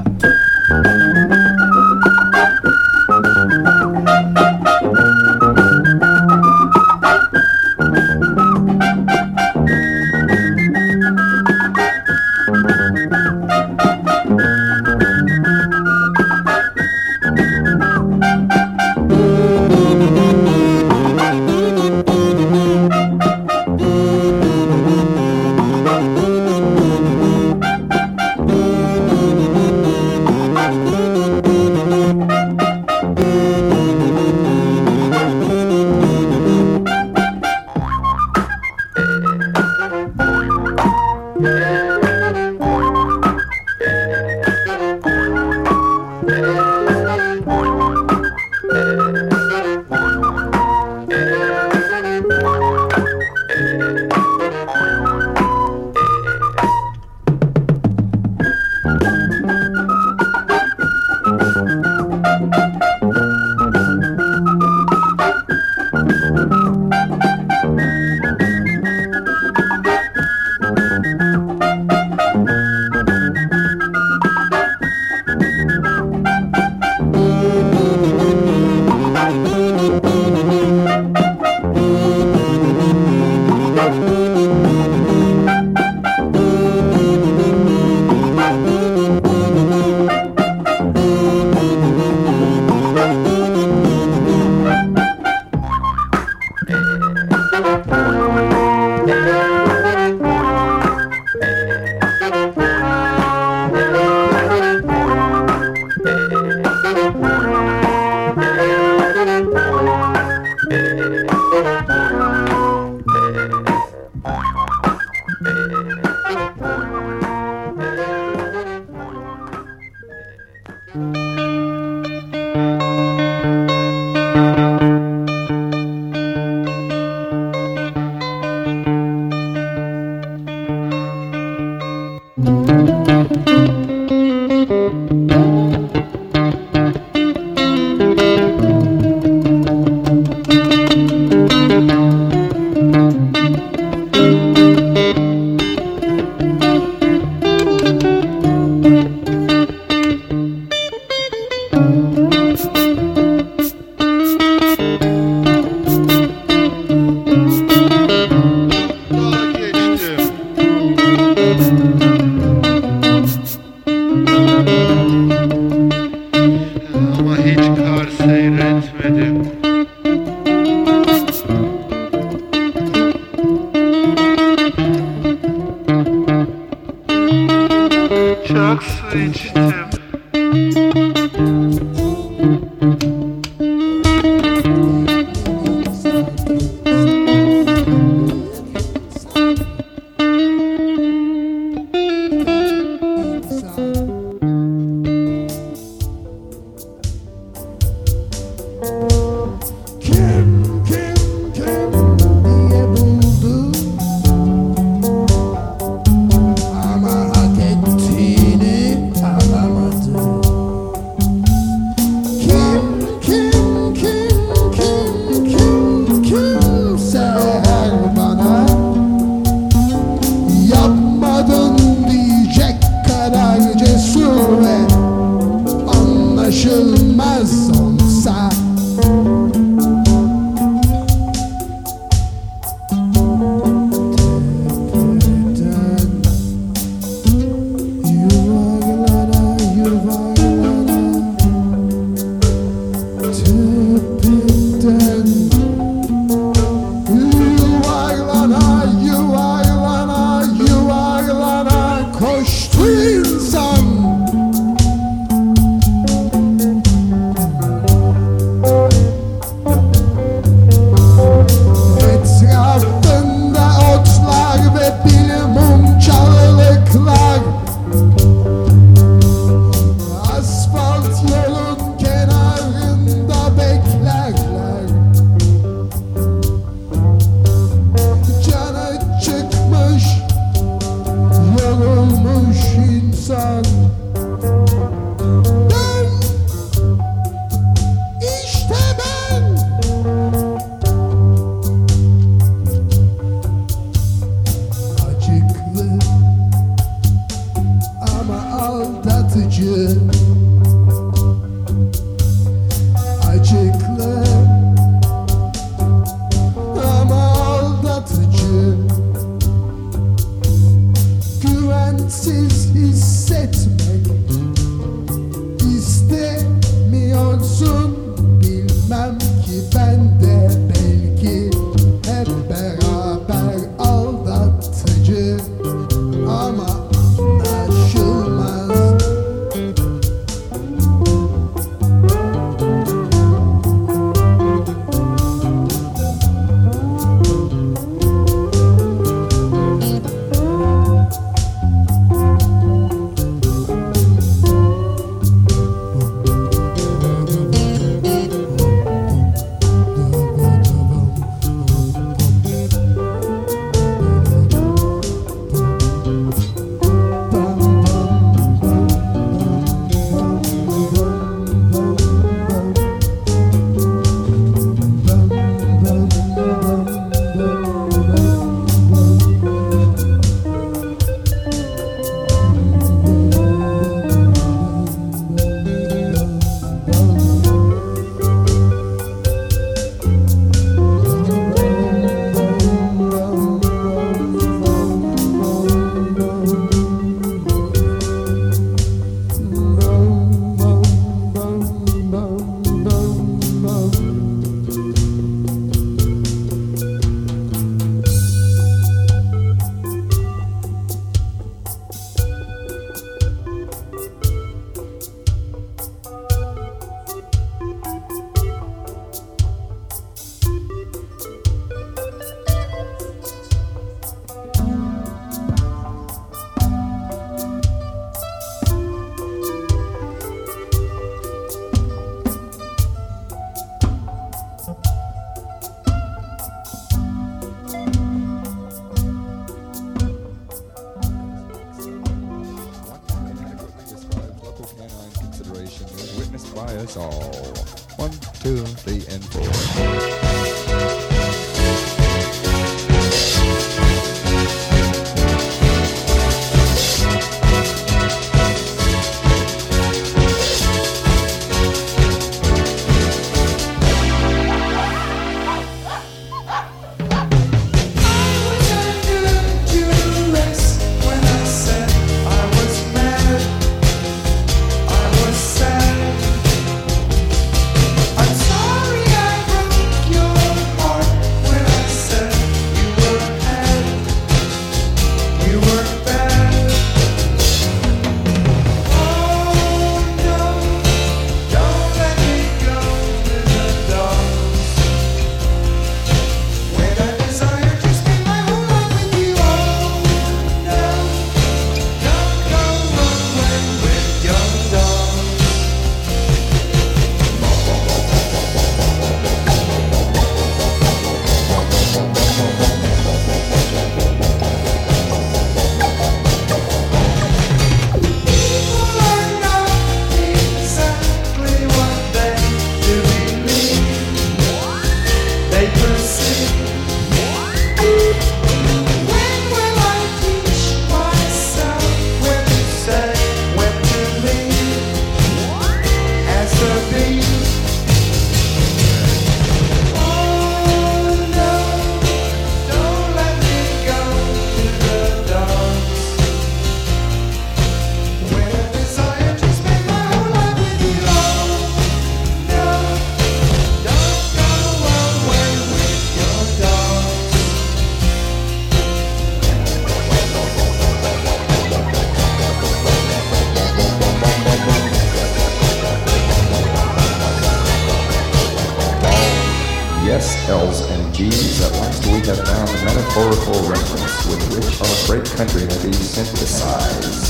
L's and G's at last We have found the metaphorical reference with which our great country may be synthesized.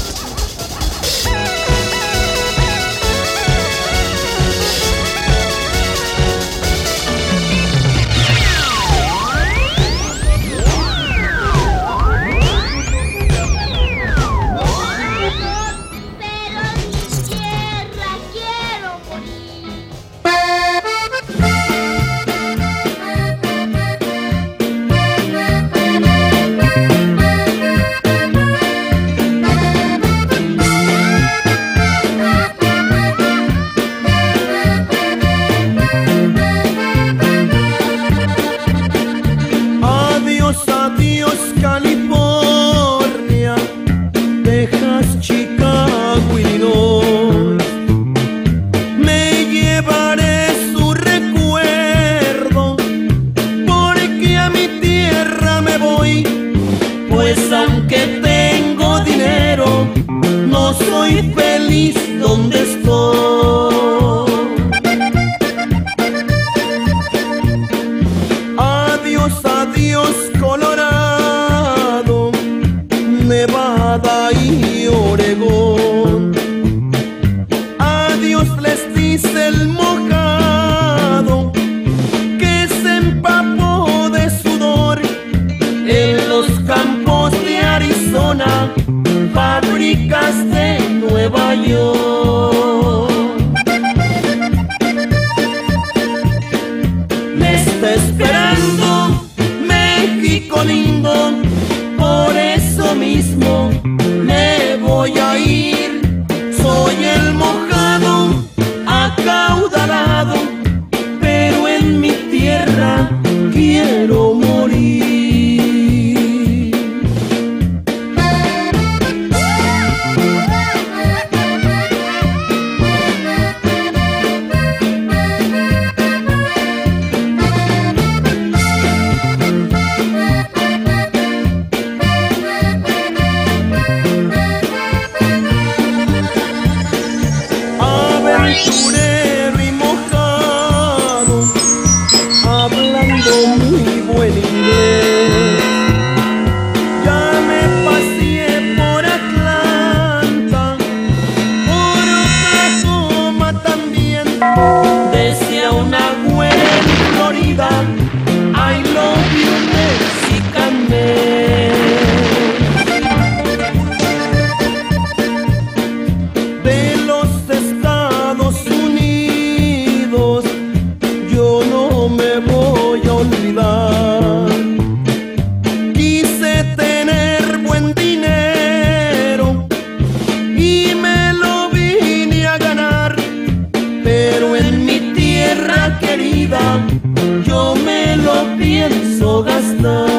yo me lo pienso gastar.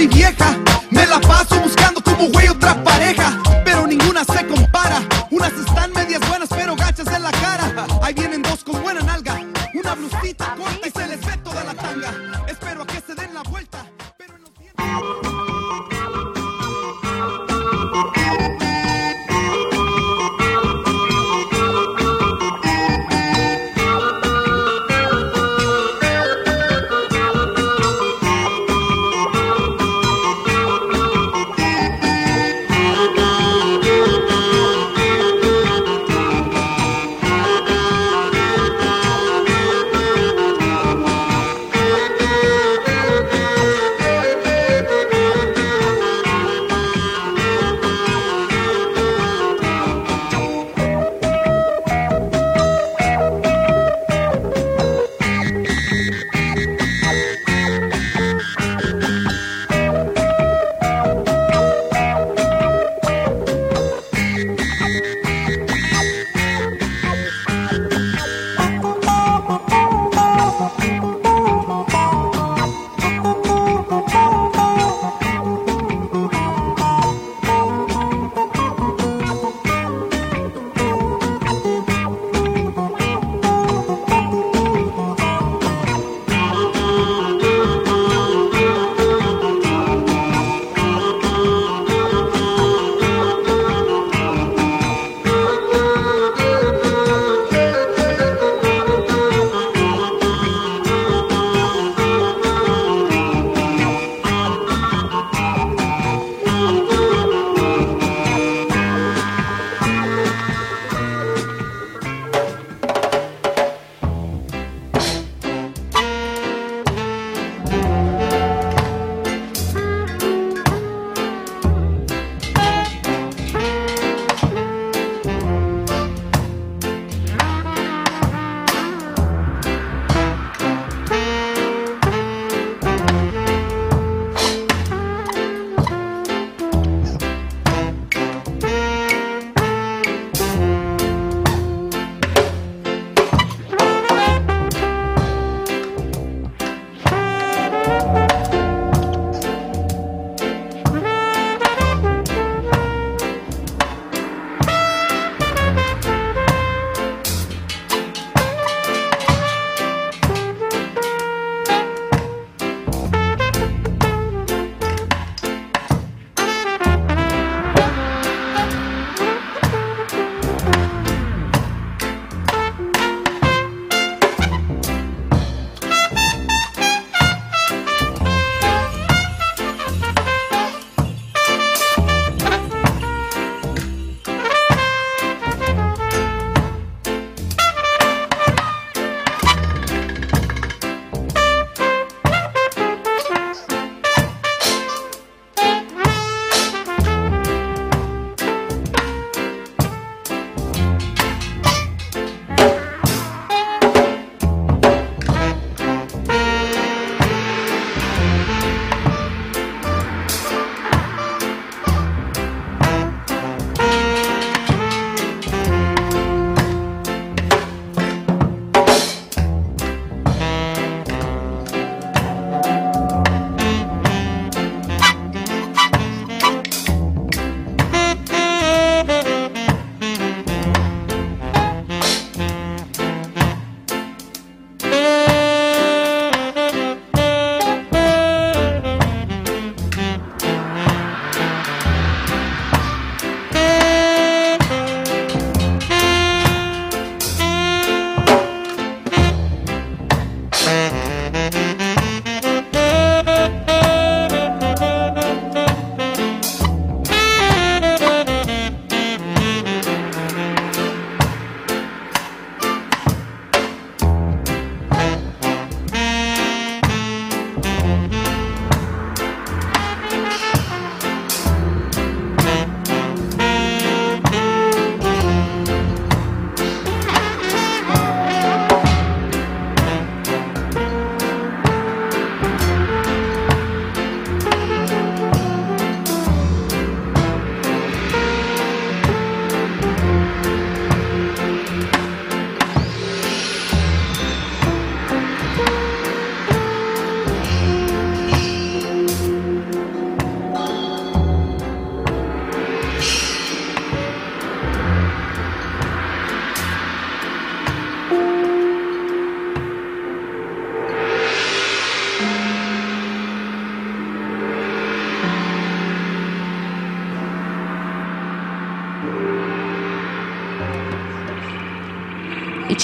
Mi
vieja,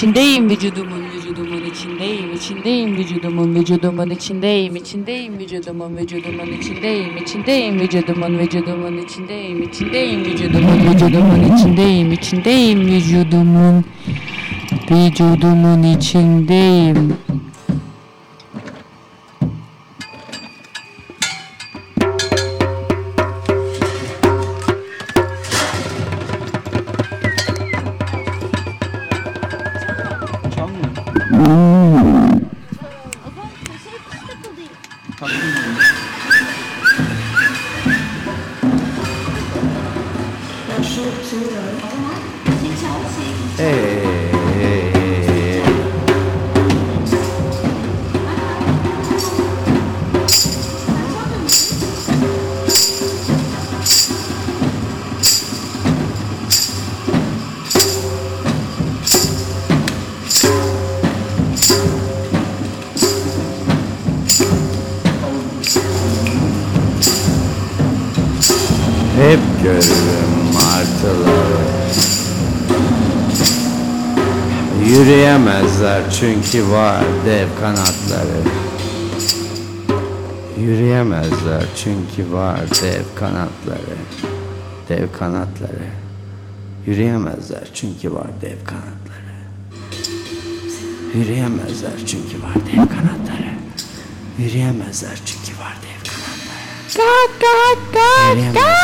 içindeyim vücudumun vücudumun içindeyim içindeyim vücudumun vücudumun içindeyim içindeyim vücudumun vücudumun içindeyim içindeyim vücudumun vücudumun içindeyim içindeyim vücudumun vücudumun içindeyim içindeyim vücudumun vücudumun içindeyim
çünkü var dev kanatları. Yürüyemezler çünkü var dev kanatları. Dev kanatları. Yürüyemezler çünkü var dev kanatları. Yürüyemezler çünkü var dev kanatları. Yürüyemezler çünkü var dev
Kalk kalk kalk
Yürüyemezler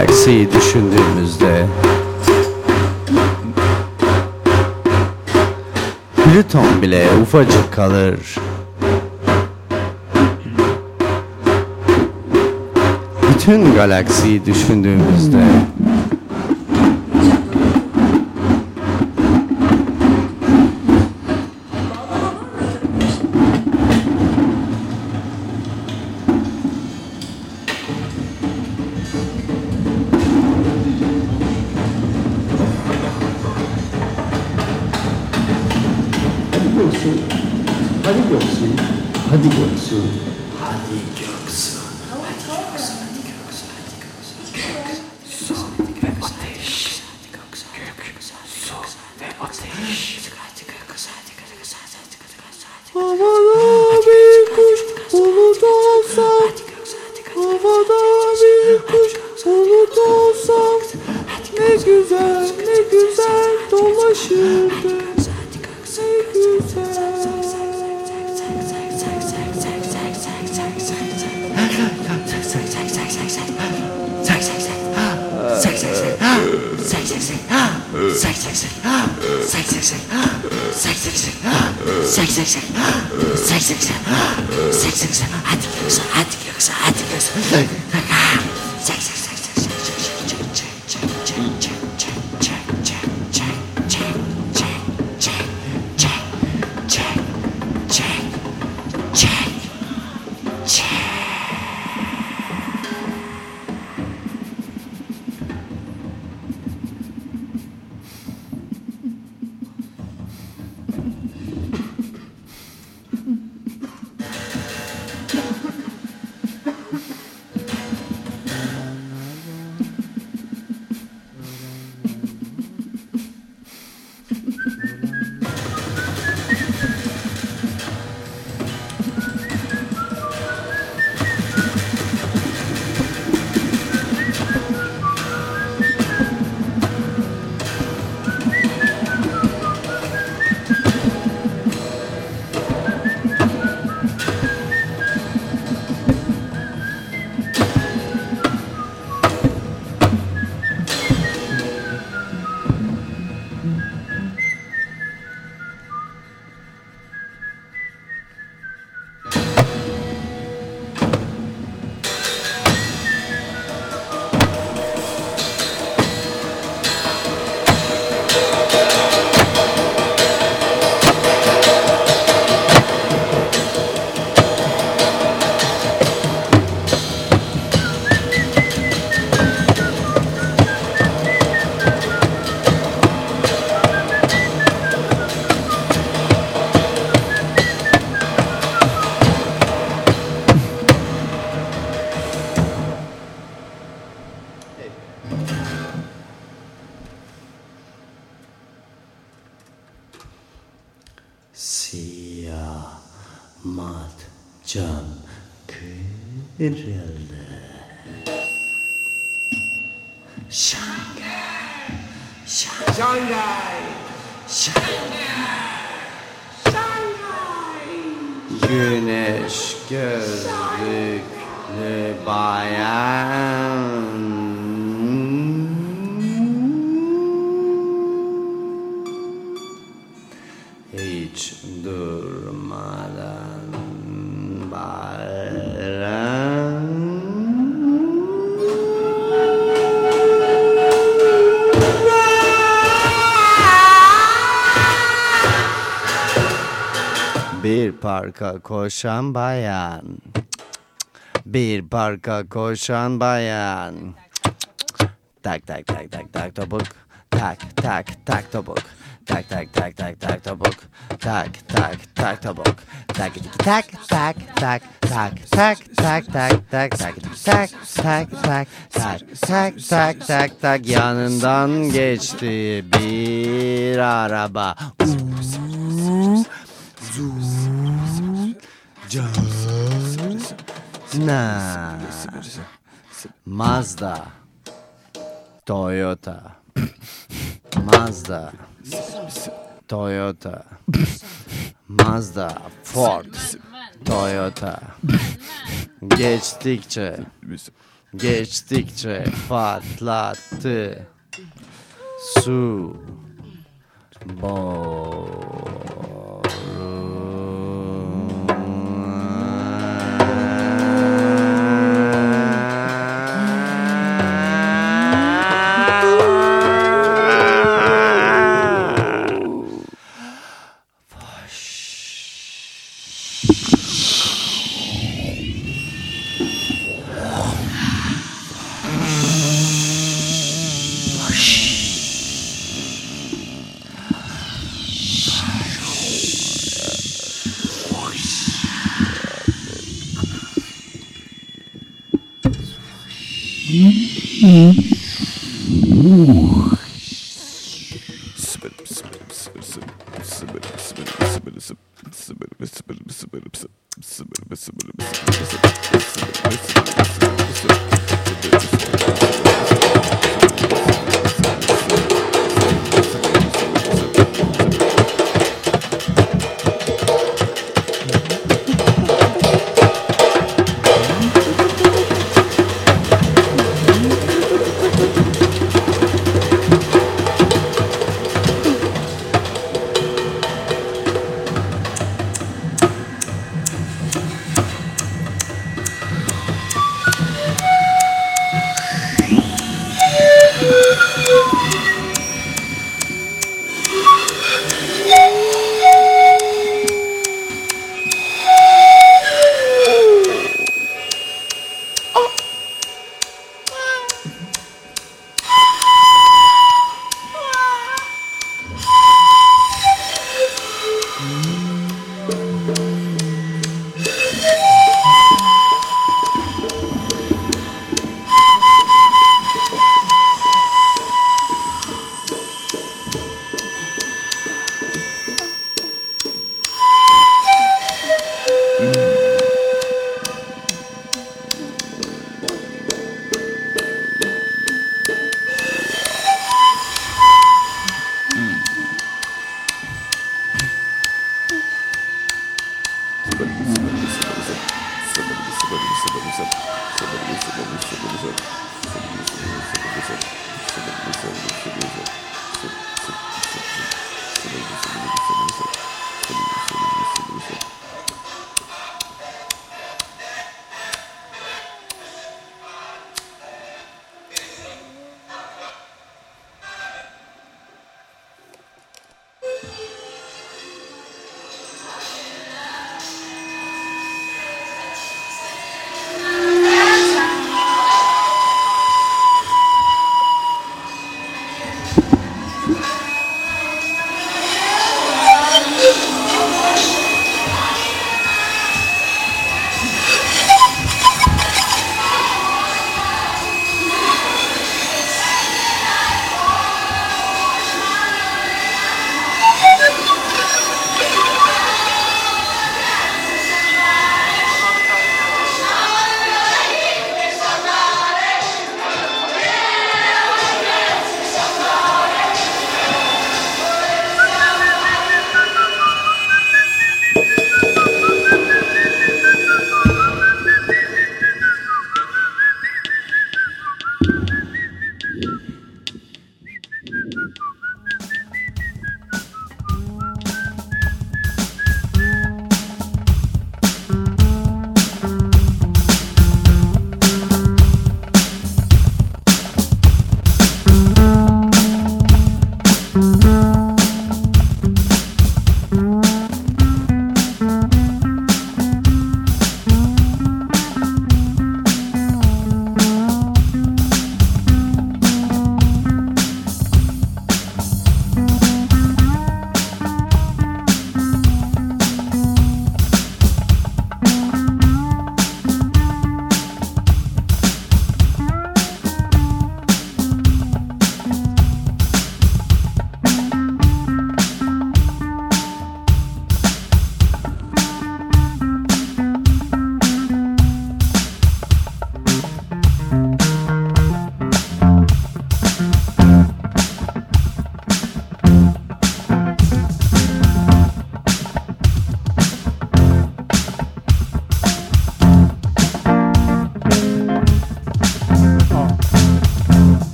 galaksiyi düşündüğümüzde Plüton bile ufacık kalır. Bütün galaksiyi düşündüğümüzde
güzel ne güzel dolaşırdı. Ne
Hadi yoksa hadi yoksa hadi yoksa
parka koşan bayan Bir parka koşan bayan Tak tak tak tak tak topuk Tak tak tak topuk Tak tak tak tak tak topuk Tak tak tak topuk Tak tak tak tak tak tak tak tak tak tak tak tak tak tak tak tak tak tak yanından geçti bir araba. Zoom, Na. Mazda. Toyota. Mazda. Toyota. Mazda. Ford. Toyota. Geçtikçe. Geçtikçe patlattı. Su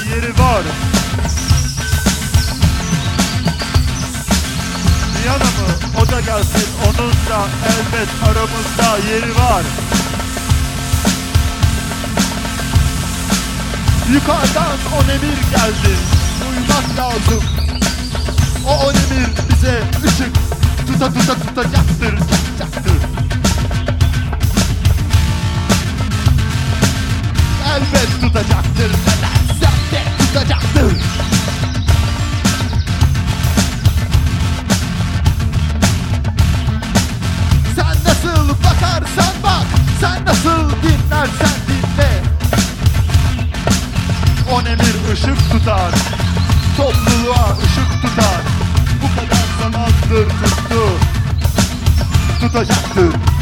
yeri var. Diana mı? O da gelsin. Onun da elbet aramızda yeri var. Yukarıdan o emir geldi. Duymak lazım. O on emir bize ışık Tuta tuta tutacaktır Tutacaktır. Elbet tutacaktır. Neden? tutacaktır Sen nasıl bakarsan bak Sen nasıl dinlersen dinle. On emir ışık tutar Topluluğa ışık tutar. Bu kadar zamandır tuttu Tutacaktır.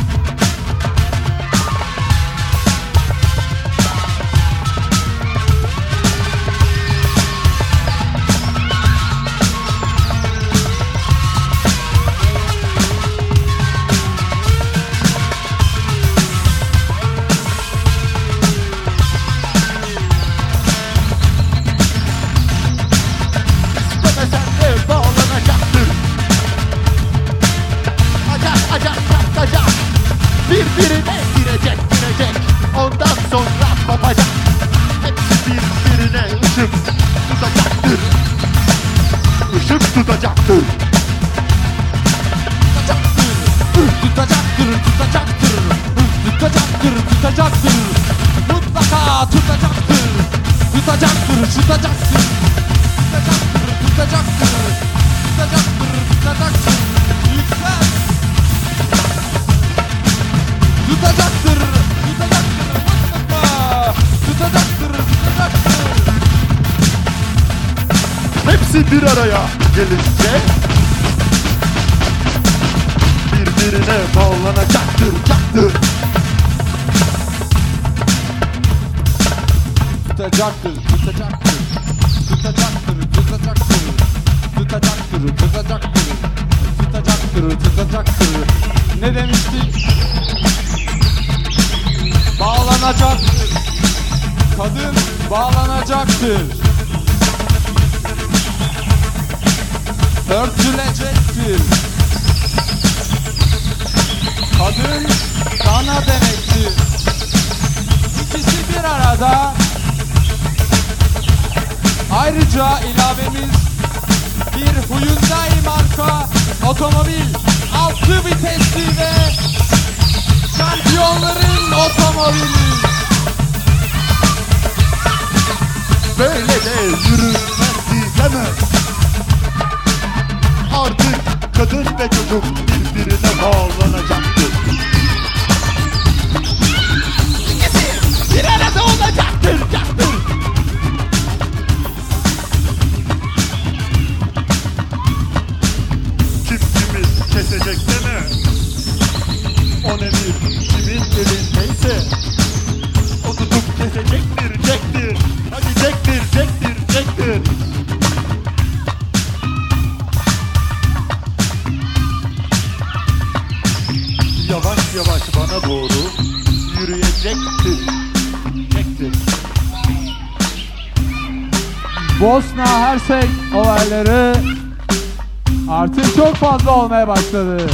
başladı.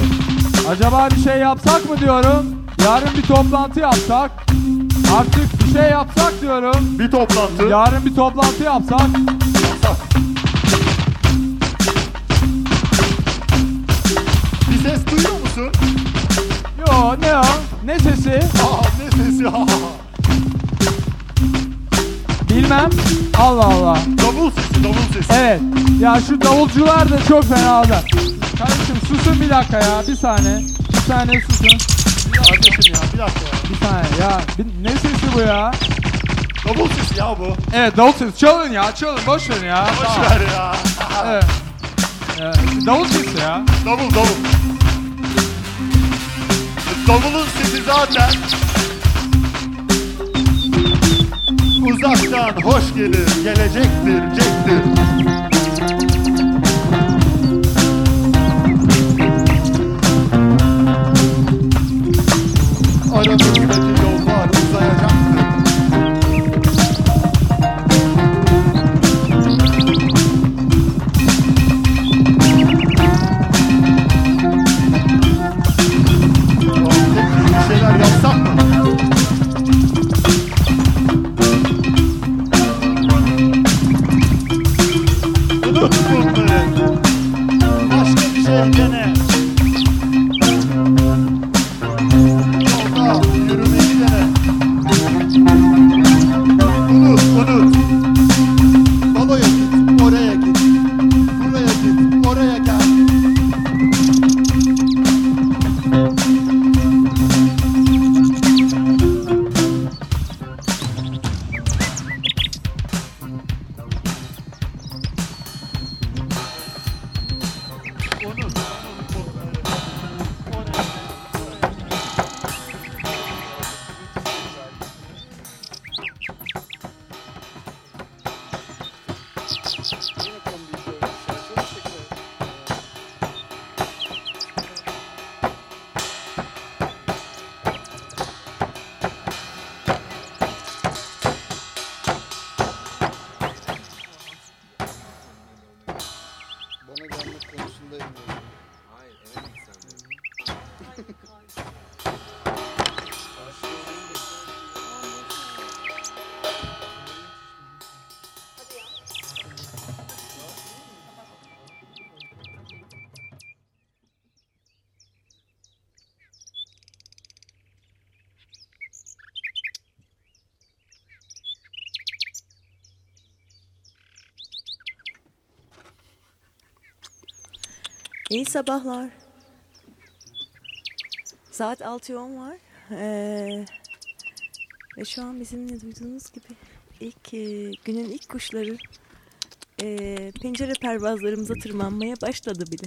Acaba bir şey yapsak mı diyorum. Yarın bir toplantı yapsak. Artık bir şey yapsak diyorum.
Bir toplantı.
Yarın bir toplantı yapsak. Yapsak.
Bir ses duyuyor musun?
Yo ne o? Ne sesi?
Aa ne sesi ya?
Bilmem. Allah Allah.
Davul sesi, davul sesi.
Evet. Ya şu davulcular da çok fena adam. Kardeşim susun bir dakika ya. Bir saniye. Bir saniye susun.
Kardeşim ya bir dakika ya.
Bir saniye ya. Bir- ne sesi bu ya?
Davul sesi ya bu.
Evet davul sesi. Çalın ya. Çalın. Boş verin ya.
Boş
Tamam.
ver ya.
Evet. Ee, davul sesi ya.
Davul davul. Davulun sesi zaten uzaktan hoş gelir, gelecektir, cektir.
İyi sabahlar. Saat 6'ya 10 var. Ee, ve şu an bizim de duyduğunuz gibi ilk e, günün ilk kuşları e, pencere pervazlarımıza tırmanmaya başladı bile.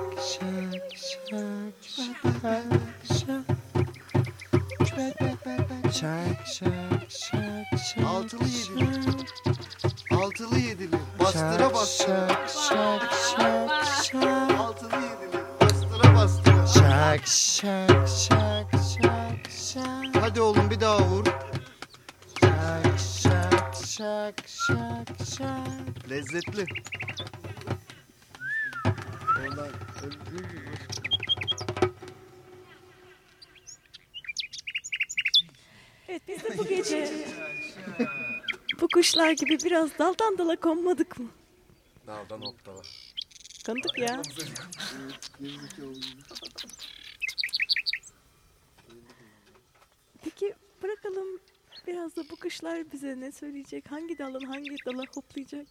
Kuşlar gibi biraz daldan dala konmadık mı?
Daldan hoppala.
Kondık ya. Peki bırakalım biraz da bu kuşlar bize ne söyleyecek? Hangi dalın hangi dala hoplayacak?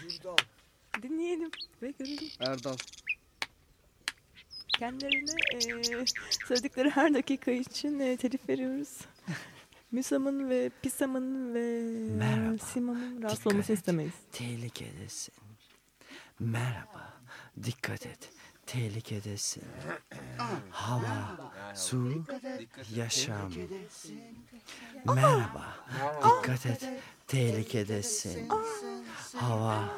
Gürdal.
Dinleyelim ve görelim.
Erdal.
Kendilerine eee, söyledikleri her dakika için eee, telif veriyoruz. Müsam'ın ve Pisam'ın ve
Merhaba.
Simam'ın
et.
istemeyiz.
Tehlikedesin. Merhaba. Dikkat et. tehlikedesin. Hava, su, yaşam. Merhaba, dikkat et, tehlikedesin. Hava,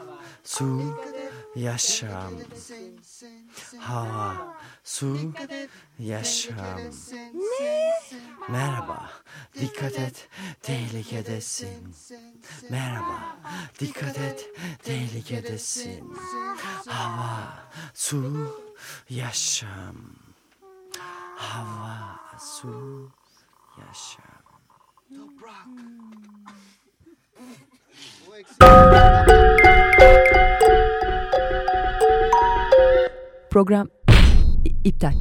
su, yaşam. Hava, su, yaşam. Merhaba, dikkat et, tehlikedesin. Merhaba, dikkat et, tehlikedesin. Hava, su, yaşam. Hava, su, yaşam.
Program iptal.